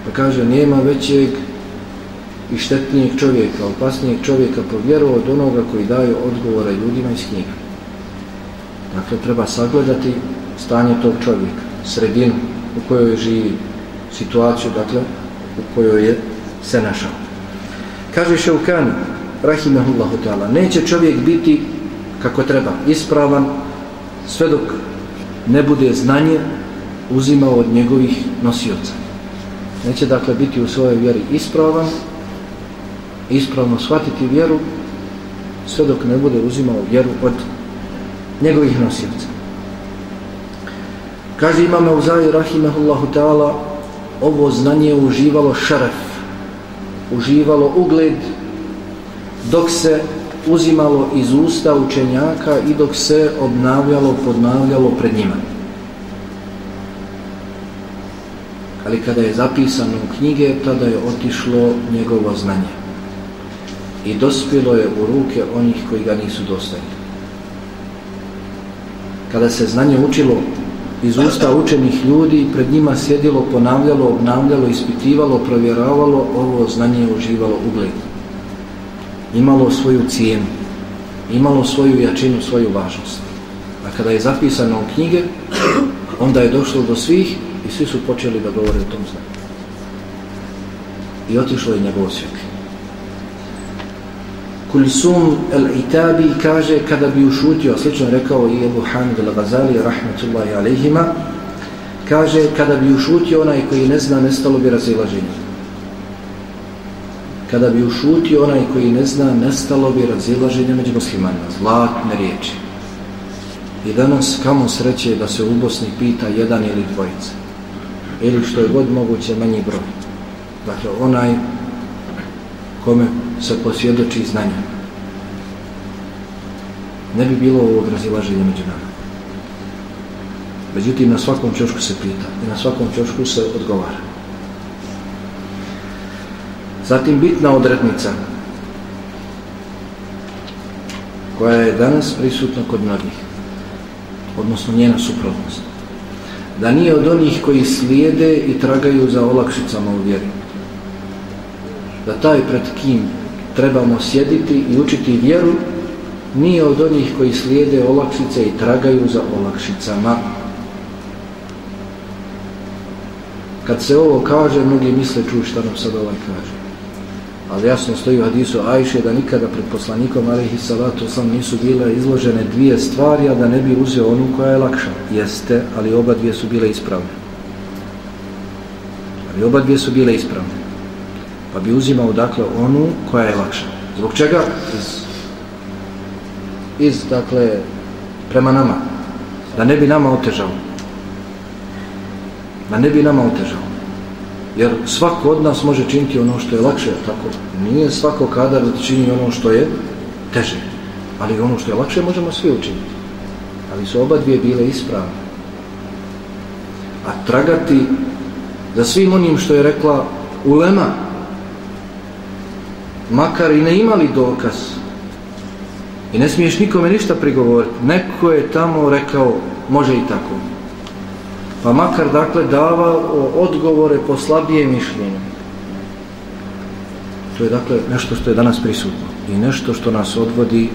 Pa kaže, nema većeg i štetnijeg čovjeka, opasnijeg čovjeka po vjeru od onoga koji daje odgovore ljudima iz knjiga. Dakle, treba sagledati stanje tog čovjeka, sredinu u kojoj živi, situaciju, dakle, u kojoj je se našao. Kaže Šaukan, rahimehullahu ta'ala, neće čovjek biti kako treba, ispravan, sve dok ne bude znanje uzimao od njegovih nosioca. Neće dakle biti u svojoj vjeri ispravan, ispravno shvatiti vjeru, sve dok ne bude uzimao vjeru od njegovih nosioca. Kaže imam Euzaji rahimehullahu ta'ala ovo znanje uživalo šaraf, uživalo ugled dok se uzimalo iz usta učenjaka i dok se obnavljalo, podnavljalo pred njima. Ali kada je zapisano u knjige, tada je otišlo njegovo znanje. I dospjelo je u ruke onih koji ga nisu dostali. Kada se znanje učilo iz usta učenih ljudi pred njima sjedilo, ponavljalo, obnavljalo, ispitivalo, provjeravalo, ovo znanje uživalo ugled. Imalo svoju cijenu, imalo svoju jačinu, svoju važnost. A kada je zapisano u knjige, onda je došlo do svih i svi su počeli da govore o tom znanju. I otišlo je njegov svijet. Kulsum el-Itabi kaže kada bi ušutio, slično rekao i Ebu Hamid al-Ghazali, rahmetullahi alaihima, kaže kada bi ušutio onaj koji ne zna, nestalo bi razilaženje. Kada bi ušutio onaj koji ne zna, nestalo bi razilaženje među muslimanima. Zlatne riječi. I danas kamo sreće da se u Bosni pita jedan ili dvojica. Ili što je god moguće manji broj. Dakle, onaj kome se posvjedoči znanja. Ne bi bilo ovog razilaženja među nama. Međutim, na svakom čošku se pita i na svakom čošku se odgovara. Zatim bitna odrednica koja je danas prisutna kod mnogih, odnosno njena suprotnost. Da nije od onih koji slijede i tragaju za olakšicama u vjeri. Da taj pred kim trebamo sjediti i učiti vjeru nije od onih koji slijede olakšice i tragaju za olakšicama kad se ovo kaže, mnogi misle čuju šta nam sad ovaj kaže. Ali jasno stoji u hadisu Ajše da nikada pred poslanikom alaihi salatu sam nisu bile izložene dvije stvari, a da ne bi uzeo onu koja je lakša. Jeste, ali oba dvije su bile ispravne. Ali oba dvije su bile ispravne. Pa bi uzimao dakle onu koja je lakša. Zbog čega? Iz, iz dakle, prema nama. Da ne bi nama otežao. Da ne bi nama otežao. Jer svako od nas može činiti ono što je lakše, tako? Nije svako kadar da čini ono što je teže. Ali ono što je lakše možemo svi učiniti. Ali su oba dvije bile ispravne. A tragati za svim onim što je rekla ulema, makar i ne imali dokaz, i ne smiješ nikome ništa prigovoriti, neko je tamo rekao, može i tako. Pa makar dakle dava odgovore po slabije mišljenje. To je dakle nešto što je danas prisutno. I nešto što nas odvodi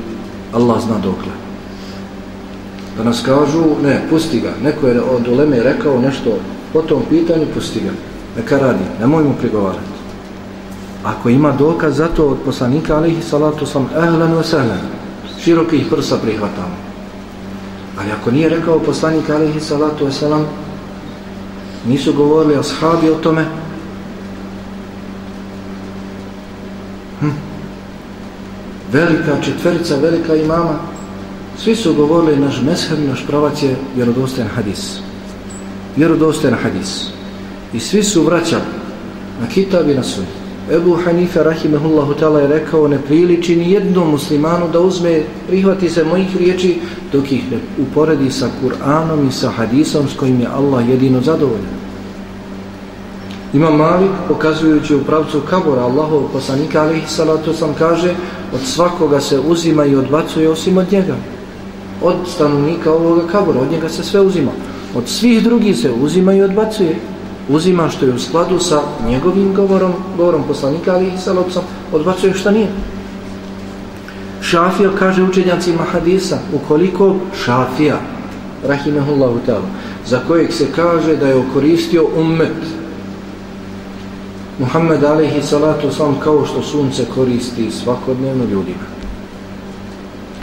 Allah zna dokle. Da nas kažu, ne, pusti ga, neko je od uleme rekao nešto po tom pitanju, pusti ga, neka radi, nemoj mu prigovarati. Ako ima dokaz za to od poslanika, alihi salatu sam, ehlen veselen, širokih prsa prihvatamo. Ali ako nije rekao poslanik, alihi salatu veselam, nisu govorili ashabi o tome hm. velika četverica velika imama svi su govorili naš mesheb naš pravac je vjerodostojan hadis vjerodostojan hadis i svi su vraćali na kitab i na sunnet. Ebu Hanife rahimehullahu ta'ala je rekao ne priliči ni jednom muslimanu da uzme prihvati se mojih riječi dok ih ne uporedi sa Kur'anom i sa hadisom s kojim je Allah jedino zadovoljan Ima Malik, pokazujući u pravcu kabora Allahov poslanika, alihi salatu sam kaže, od svakoga se uzima i odbacuje osim od njega. Od stanovnika ovoga kabora, od njega se sve uzima. Od svih drugih se uzima i odbacuje. Uzima što je u skladu sa njegovim govorom, govorom poslanika, ali salatu sam, odbacuje što nije. Šafija kaže učenjacima hadisa, ukoliko šafija, rahimehullahu ta'ala, za kojeg se kaže da je okoristio ummet, Muhammed alaihi salatu sam kao što sunce koristi svakodnevno ljudima.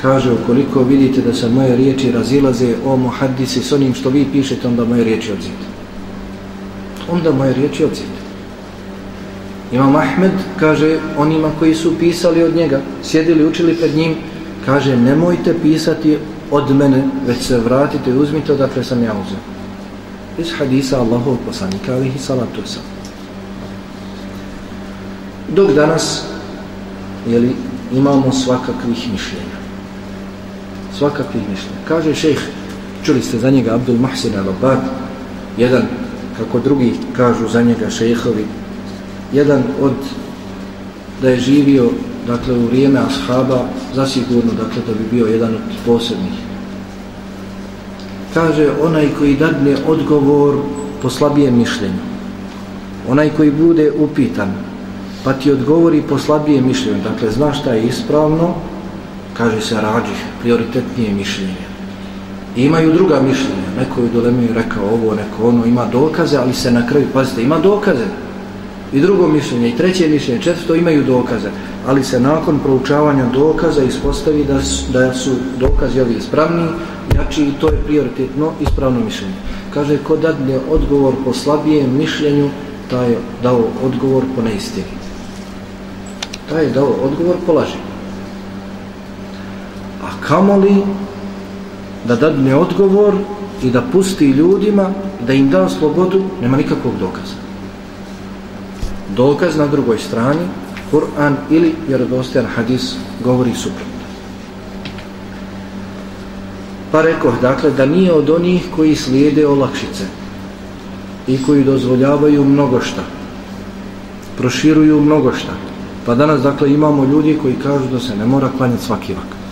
Kaže, ukoliko vidite da se moje riječi razilaze o muhaddisi s onim što vi pišete, onda moje riječi odzite. Onda moje riječi odzite. Imam Ahmed kaže onima koji su pisali od njega, sjedili, učili pred njim, kaže, nemojte pisati od mene, već se vratite i uzmite odakle sam ja uzeo. Iz hadisa Allahov poslanika, alihi salatu sam dok danas jeli, imamo svakakvih mišljenja. Svakakvih mišljenja. Kaže šejh čuli ste za njega Abdul Mahsin al-Abad jedan kako drugi kažu za njega šejhovi jedan od da je živio dakle u vrijeme ashaba zasigurno dakle da bi bio jedan od posebnih kaže onaj koji dadne odgovor po slabijem mišljenju onaj koji bude upitan pa ti odgovori po slabijem mišljenje. Dakle, znaš šta je ispravno, kaže se rađih, prioritetnije mišljenje. I imaju druga mišljenja. Neko je dolemi rekao ovo, neko ono, ima dokaze, ali se na kraju, pazite, ima dokaze. I drugo mišljenje, i treće mišljenje, četvrto imaju dokaze. Ali se nakon proučavanja dokaza ispostavi da su, da su dokazi ovi ispravni, jači i to je prioritetno ispravno mišljenje. Kaže, ko dadne odgovor po slabijem mišljenju, taj je dao odgovor po neistini taj je dao odgovor po laži. A kamoli da dadne odgovor i da pusti ljudima, da im da slobodu, nema nikakvog dokaza. Dokaz na drugoj strani, Kur'an ili vjerodostojan hadis govori suprotno. Pa rekoh, dakle, da nije od onih koji slijede olakšice i koji dozvoljavaju mnogo šta, proširuju mnogo šta, Pa danas dakle imamo ljudi koji kažu da se ne mora klanjati svaki vakat.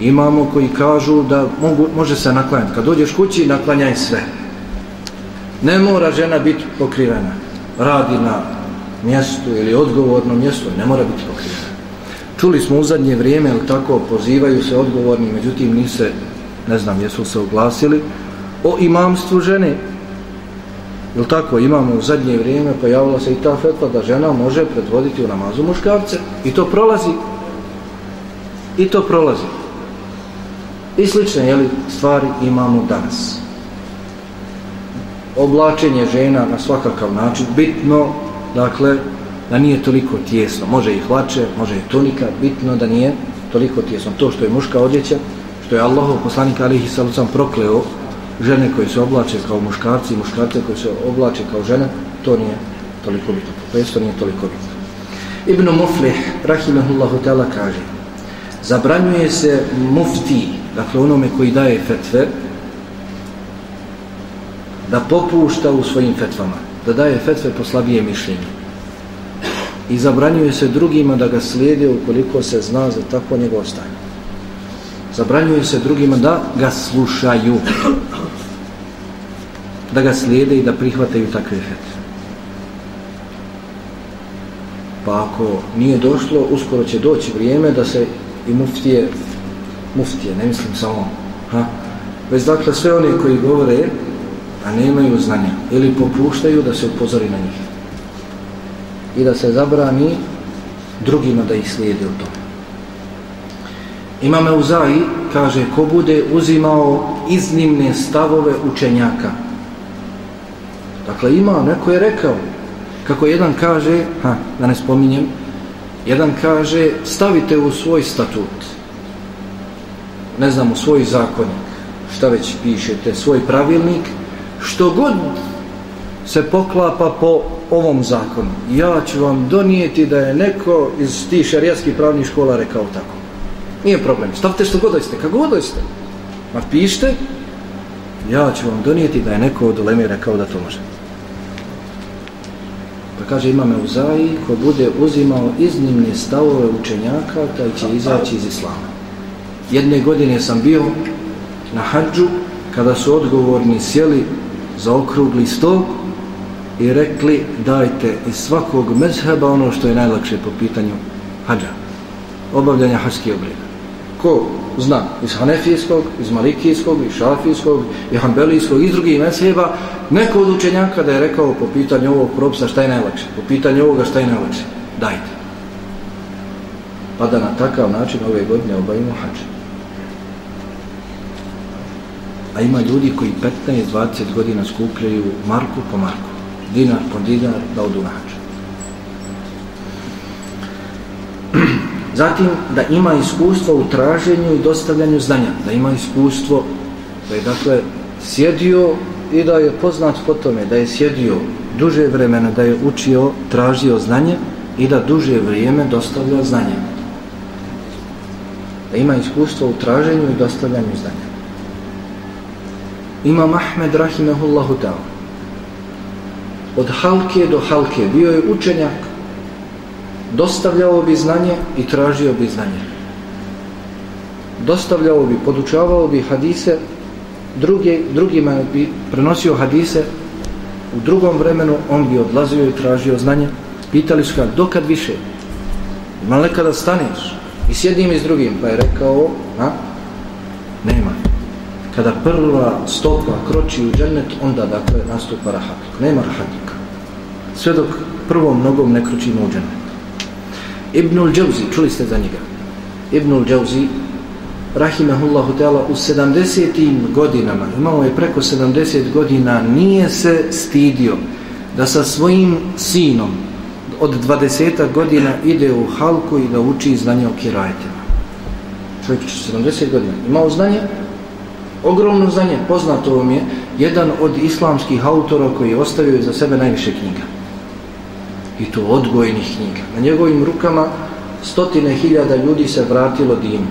Imamo koji kažu da mogu, može se naklanjati. Kad dođeš kući, naklanjaj sve. Ne mora žena biti pokrivena. Radi na mjestu ili odgovorno mjesto, ne mora biti pokrivena. Čuli smo u zadnje vrijeme, ali tako pozivaju se odgovorni, međutim nise, ne znam, jesu se oglasili, o imamstvu žene. Jel tako, imamo u zadnje vrijeme pojavila se i ta fetva da žena može predvoditi u namazu muškarce. I to prolazi. I to prolazi. I slične jeli, stvari imamo danas. Oblačenje žena na svakakav način, bitno, dakle, da nije toliko tjesno. Može i hlače, može i tunika, bitno da nije toliko tjesno. To što je muška odjeća, što je Allahov poslanik alihi salucam prokleo žene koje se oblače kao muškarci i muškarce koje se oblače kao žene, to nije toliko bitno. To nije toliko bitno. Ibn Muflih, rahimahullahu ta'ala, kaže zabranjuje se mufti, dakle onome koji daje fetve, da popušta u svojim fetvama, da daje fetve po slabije mišljenje. I zabranjuje se drugima da ga slijede ukoliko se zna za takvo njegov stanje. Zabranjuje se drugima da ga slušaju da ga slijede i da prihvataju takve fetve. Pa ako nije došlo, uskoro će doći vrijeme da se i muftije, muftije, ne mislim samo, ha? već dakle sve one koji govore, a nemaju znanja, ili popuštaju da se upozori na njih. I da se zabrani drugima da ih slijede u tome. Imame Uzaji kaže, ko bude uzimao iznimne stavove učenjaka, Dakle, ima, neko je rekao, kako jedan kaže, ha, da ne spominjem, jedan kaže, stavite u svoj statut, ne znam, u svoj zakonik, šta već pišete, svoj pravilnik, što god se poklapa po ovom zakonu. Ja ću vam donijeti da je neko iz tih šarijatskih pravnih škola rekao tako. Nije problem. Stavite što god dojste, kako god dojste. Ma pište, ja ću vam donijeti da je neko od ulemi rekao da to može Pa kaže imame Uzaji, ko bude uzimao iznimne stavove učenjaka, taj će izaći iz Islama. Jedne godine sam bio na hađu, kada su odgovorni sjeli za okrugli stol i rekli dajte iz svakog mezheba ono što je najlakše po pitanju hađa, obavljanja hađskih obreda. Ko zna iz Hanefijskog, iz Malikijskog, iz Šafijskog, iz Hanbelijskog, iz drugih mezheba, neko od učenjaka da je rekao po pitanju ovog propisa šta je najlakše, po pitanju ovoga šta je najlakše, dajte. Pa da na takav način ove godine obavimo hađa. A ima ljudi koji 15-20 godina skupljaju marku po marku, dinar po dinar da odu na. [CLEARS THROAT] Zatim da ima iskustvo u traženju i dostavljanju znanja, da ima iskustvo da je dakle sjedio i da je poznat po tome, da je sjedio duže vremena, da je učio, tražio znanje i da duže vrijeme dostavlja znanje. Da ima iskustvo u traženju i dostavljanju znanja. Imam Ahmed Rahimehullahu ta'ala. Od halke do halke bio je učenjak dostavljao bi znanje i tražio bi znanje. Dostavljao bi, podučavao bi hadise, druge, drugima bi prenosio hadise, u drugom vremenu on bi odlazio i tražio znanje. Pitali su ga, dokad više? Ima li kada staneš? I s jednim i s drugim, pa je rekao, a? Nema. Kada prva stopa kroči u džennet, onda dakle nastupa rahatlik. Nema rahatlika. Sve dok prvom nogom ne kročimo u džennet. Ibnul Džavzi, čuli ste za njega. Ibnul Džavzi, rahimahullahu teala, u 70. godinama, imao je preko 70 godina, nije se stidio da sa svojim sinom od 20 godina ide u halku i da uči znanje o kirajetima. Čovjek 70 godina. Imao znanje, ogromno znanje, poznato vam je, jedan od islamskih autora koji je ostavio za sebe najviše knjiga i to odgojnih knjiga. Na njegovim rukama stotine hiljada ljudi se vratilo dinu.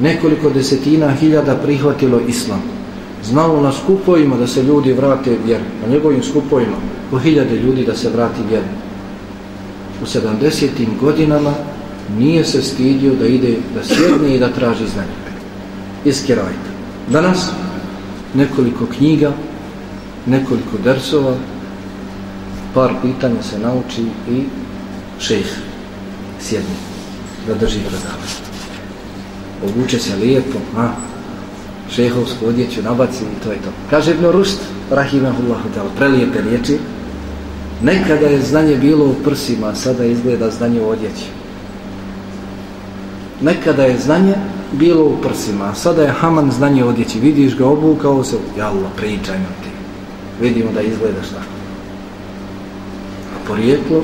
Nekoliko desetina hiljada prihvatilo islam. Znalo na skupovima da se ljudi vrate vjeru. Na njegovim skupovima po hiljade ljudi da se vrati vjeru. U 70. godinama nije se stidio da ide, da sjedne i da traži znanje. Iskirajte. Danas nekoliko knjiga, nekoliko dersova, par pitanja se nauči i šejh sjedni da drži predavanje. Obuče se lijepo, a šehovsku odjeću nabaci i to je to. Kaže Ibn Rust, rahimahullahu ta'ala, prelijepe riječi, nekada je znanje bilo u prsima, sada izgleda znanje u odjeći. Nekada je znanje bilo u prsima, sada je Haman znanje odjeći. Vidiš ga obukao se, jalla, pričaj nam ti. Vidimo da izgledaš tako. A porijeklo,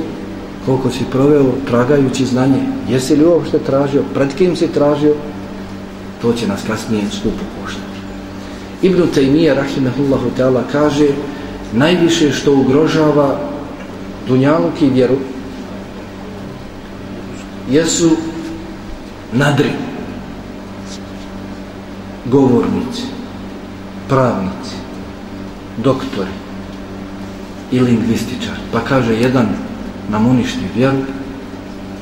koliko si proveo tragajući znanje, jesi li uopšte tražio, pred kim si tražio, to će nas kasnije skupo koštati. Ibn Taymiyyah rahimahullahu ta'ala kaže najviše što ugrožava dunjaluk i vjeru jesu nadri govornici pravnici doktori i lingvističar pa kaže jedan nam uništi vjeru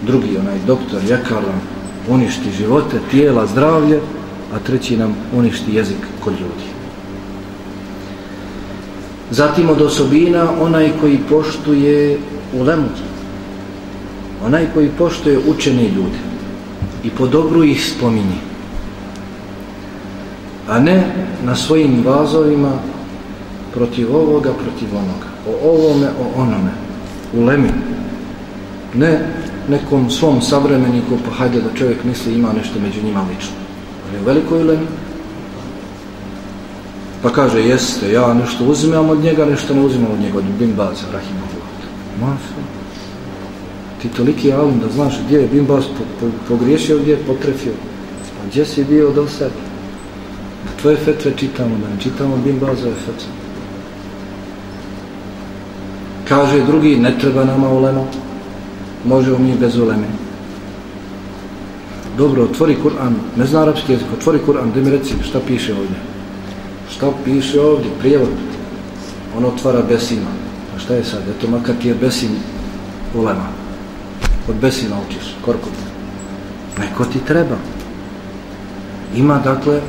drugi onaj doktor Jakalan uništi živote, tijela, zdravlje a treći nam uništi jezik kod ljudi. Zatim od osobina onaj koji poštuje ulemu, onaj koji poštuje učene ljude i po dobru ih spominje, a ne na svojim vazovima protiv ovoga, protiv onoga, o ovome, o onome, u lemi. ne nekom svom savremeniku, pa hajde da čovjek misli ima nešto među njima lično ali u velikoj lemi. Pa kaže, jeste, ja nešto uzimam od njega, nešto ne uzimam od njega, od Bin Baza, Rahimahullah. Masa. Ti toliki alim da znaš gdje je Bin Baz po, po, pogriješio, gdje je potrefio. Pa gdje si bio do sebe? Tvoje fetve čitamo, da ne čitamo Bin Baza fetve. Kaže drugi, ne treba nama ulema, možemo mi bez uleme dobro, otvori Kur'an, ne zna arapski jezik, otvori Kur'an, da mi reci šta piše ovdje. Šta piše ovdje, prijevod. On otvara besima. A šta je sad? Eto, makar ti je besim ulema. Od besima učiš, korkut. Neko ti treba. Ima, dakle,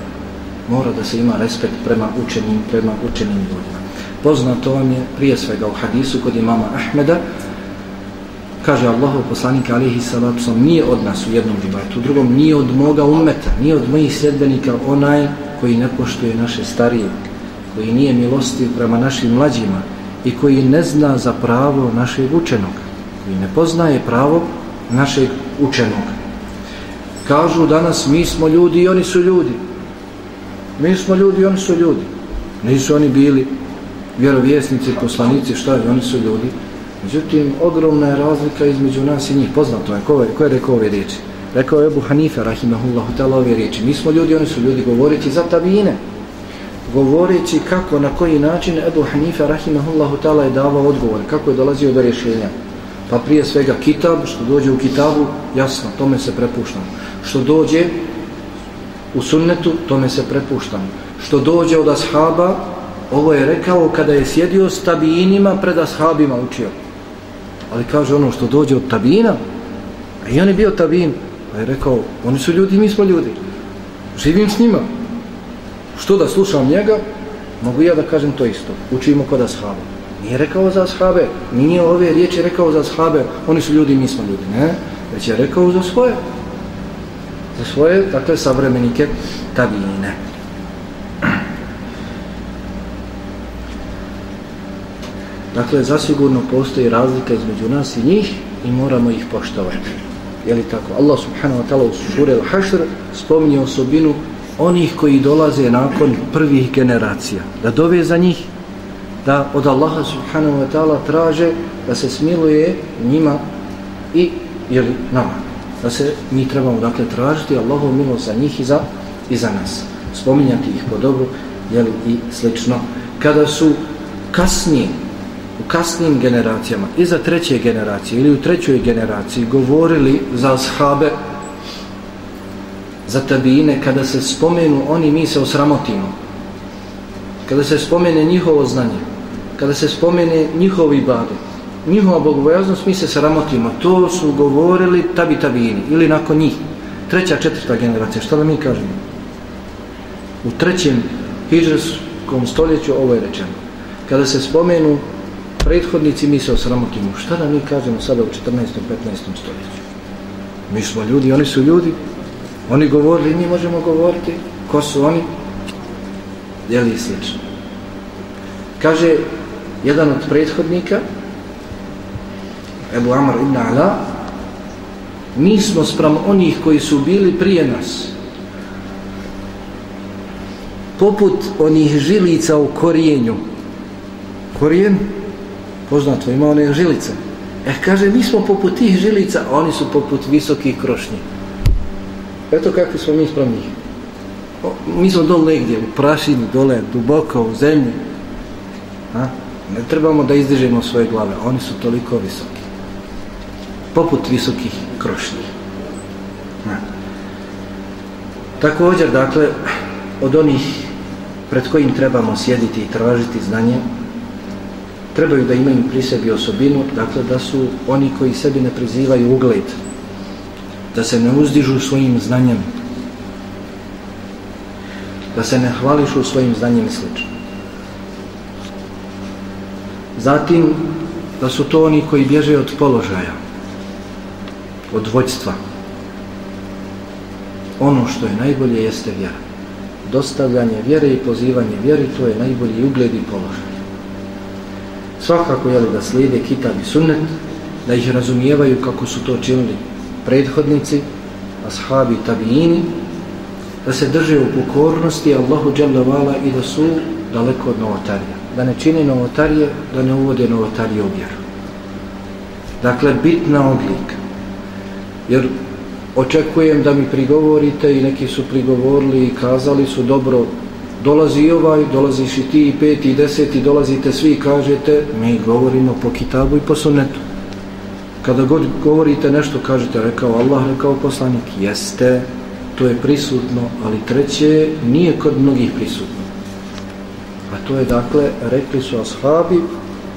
mora da se ima respekt prema učenim, prema učenim ljudima. Poznato vam je prije svega u hadisu kod imama Ahmeda, kaže Allahov poslanik alihi salatu nije od nas u jednom ribatu, u drugom nije od moga umeta, nije od mojih sljedbenika onaj koji ne poštuje naše starije, koji nije milostiv prema našim mlađima i koji ne zna za pravo našeg učenog, koji ne poznaje pravo našeg učenog. Kažu danas mi smo ljudi i oni su ljudi. Mi smo ljudi oni su ljudi. Nisu oni bili vjerovjesnici, poslanici, šta je, oni su ljudi. Međutim, ogromna je razlika između nas i njih. Poznato je, ko je, ko je rekao ove riječi? Rekao je Ebu Hanife, rahimahullahu ta'ala, ove riječi. Mi smo ljudi, oni su ljudi, govoreći za tabine. Govoreći kako, na koji način Ebu Hanife, rahimahullahu ta'ala, je davao odgovor. Kako je dolazio do rješenja. Pa prije svega kitab, što dođe u kitabu, jasno, tome se prepuštamo. Što dođe u sunnetu, tome se prepuštam. Što dođe od ashaba, ovo je rekao kada je sjedio s tabinima pred ashabima učio. Ali kaže ono što dođe od tabina a i on je bio tabin pa je rekao, oni su ljudi, mi smo ljudi. Živim s njima. Što da slušam njega? Mogu ja da kažem to isto. Učimo kod ashaba. Nije rekao za ashabe nije ove riječi rekao za ashabe oni su ljudi, mi smo ljudi. Ne, već je rekao za svoje za svoje, dakle, savremenike tabine Dakle, zasigurno postoji razlika između nas i njih i moramo ih poštovati. Je li tako? Allah subhanahu wa ta'ala u suri Al-Hashr spominje osobinu onih koji dolaze nakon prvih generacija. Da dove za njih, da od Allaha subhanahu wa ta'ala traže da se smiluje njima i jeli, nama. Da se mi trebamo dakle tražiti Allahov milost za njih i za, i za nas. Spominjati ih po dobru, jeli, i slično. Kada su kasnije u kasnim generacijama, i za treće generacije ili u trećoj generaciji govorili za ashabe, za tabine, kada se spomenu oni, mi se osramotimo. Kada se spomene njihovo znanje, kada se spomene njihovi bade, njihova bogobojaznost, mi se sramotimo. To su govorili tabi tabini ili nakon njih. Treća, četvrta generacija, što da mi kažemo? U trećem hijđarskom stoljeću ovo je rečeno. Kada se spomenu prethodnici mi se osramotimo. Šta da mi kažemo sada u 14. 15. stoljeću? Mi smo ljudi, oni su ljudi. Oni govorili, mi možemo govoriti. Ko su oni? Je slično? Kaže, jedan od prethodnika, Ebu Amr ibn Ala, mi smo sprem onih koji su bili prije nas, poput onih žilica u korijenju. Korijen, poznato, ima one žilice. E, kaže, mi smo poput tih žilica, a oni su poput visokih krošnji. Eto kakvi smo mi sprem njih. O, mi smo dole negdje, u prašini, dole, duboko, u zemlji. A? Ne trebamo da izdižemo svoje glave, oni su toliko visoki. Poput visokih krošnji. Na. Također, dakle, od onih pred kojim trebamo sjediti i tražiti znanje, trebaju da imaju pri sebi osobinu, dakle da su oni koji sebi ne prizivaju ugled, da se ne uzdižu svojim znanjem, da se ne hvališu svojim znanjem i sl. Zatim, da su to oni koji bježe od položaja, od vođstva. Ono što je najbolje jeste vjera. Dostavljanje vjere i pozivanje vjeri, to je najbolji ugled i položaj. Svakako je da slijede kitab i sunnet, da ih razumijevaju kako su to činili prethodnici, ashabi i tabijini, da se drže u pokornosti Allahu dželavala i da su daleko od novotarija. Da ne čine novotarije, da ne uvode novotarije u vjeru. Dakle, bitna odlika. Jer očekujem da mi prigovorite i neki su prigovorili i kazali su dobro, dolazi i ovaj, dolaziš i ti i peti i deseti, dolazite svi i kažete, mi govorimo po kitabu i po sunnetu. Kada god govorite nešto, kažete, rekao Allah, rekao poslanik, jeste, to je prisutno, ali treće nije kod mnogih prisutno. A to je, dakle, rekli su ashabi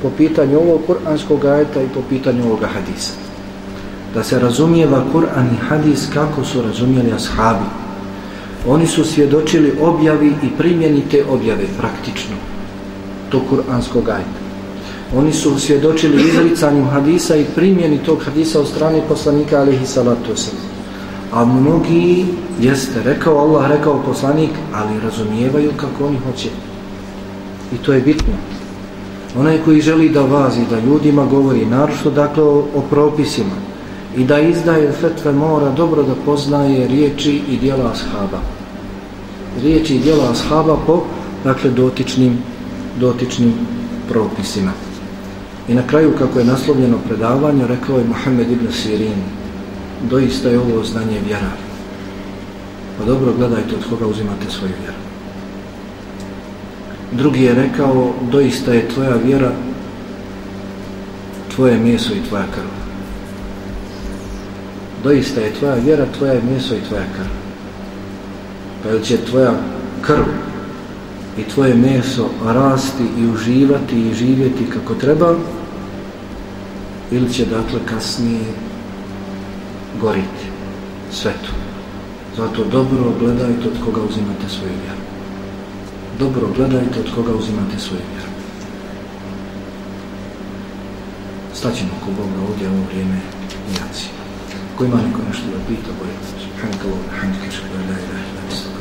po pitanju ovog kuranskog ajeta i po pitanju ovoga hadisa. Da se razumijeva Kur'an i hadis kako su razumijeli ashabi. Oni su svjedočili objavi i primjeni te objave praktično. To kuranskog ajta. Oni su svjedočili izricanju hadisa i primjeni tog hadisa od strane poslanika alihi salatu wasalam. A mnogi, jeste, rekao Allah, rekao poslanik, ali razumijevaju kako oni hoće. I to je bitno. Onaj koji želi da vazi, da ljudima govori, naročito dakle o, o propisima, i da izdaje fetve mora dobro da poznaje riječi i dijela ashaba. Riječi i dijela ashaba po, dakle, dotičnim, dotičnim propisima. I na kraju, kako je naslovljeno predavanje, rekao je Mohamed ibn Sirin, doista je ovo znanje vjera. Pa dobro gledajte od koga uzimate svoju vjeru. Drugi je rekao, doista je tvoja vjera tvoje meso i tvoja krv. Doista je tvoja vjera, tvoje mjeso i tvoja krv. Pa ili će tvoja krv i tvoje meso rasti i uživati i živjeti kako treba ili će dakle kasnije goriti sve to. Zato dobro gledajte od koga uzimate svoju vjeru. Dobro gledajte od koga uzimate svoju vjeru. Staćemo ko Boga ovdje u ovo vrijeme i. Ko ima neko nešto da pita, bolje. Subhanakallahu, hamdika, škada, la ilaha, la ilaha,